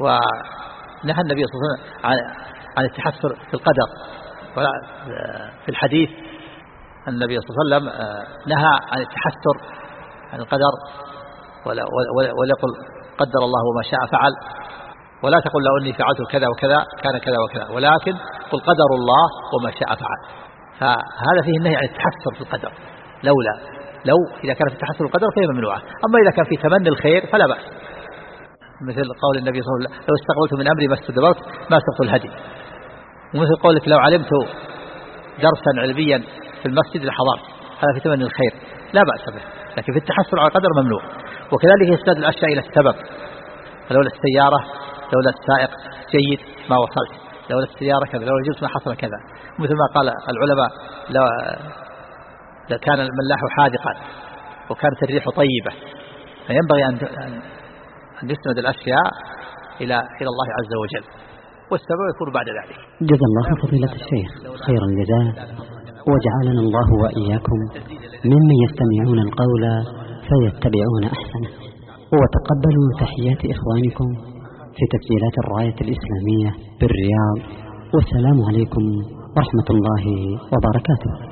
ونهى النبي صلى الله عليه وسلم عن عن التحسر في القدر. في الحديث النبي صلى الله عليه وسلم آه، نهى عن التحسر عن القدر. ولا, قدر الله وما شاء فعل. ولا تقول لو أني فعلت كذا وكذا كان كذا وكذا. ولكن قل قدر الله وما شاء فعل. فهذا فيه النهي عن التحسر في القدر. لولا لو إذا كان في التحسر القدر فهي ممنوعة. أما إذا كان في تمني الخير فلا بأس. مثل قول النبي صلى الله عليه وسلم لو استقبلت من أمري ما استدبرت ما سقط الهدي. ومثل قولك لو علمت درسا علميا في المسجد لحضرت هذا في تمني الخير. لا بأس به. لكن في التحسر على القدر ممنوع. وكذلك يستند الأشياء إلى السبب. فلولا السيارة لولا السائق جيد ما وصلت. لولا السيارة كذا لولا الجلس ما حصل كذا. مثل ما قال العلماء كان الملاح حاذقا وكانت الريح طيبة فينبغي أن أن يسند الأشياء إلى إلى الله عز وجل والسبب يكون بعد ذلك. جزا الله فضيلة الشيخ خير الجزاء وجعلنا الله وإياكم ممن يستمعون القول فيتبعون أحسنه وتقبلوا تحيات إخوانكم في تسجيلات الراية الإسلامية بالرياض والسلام عليكم ورحمة الله وبركاته.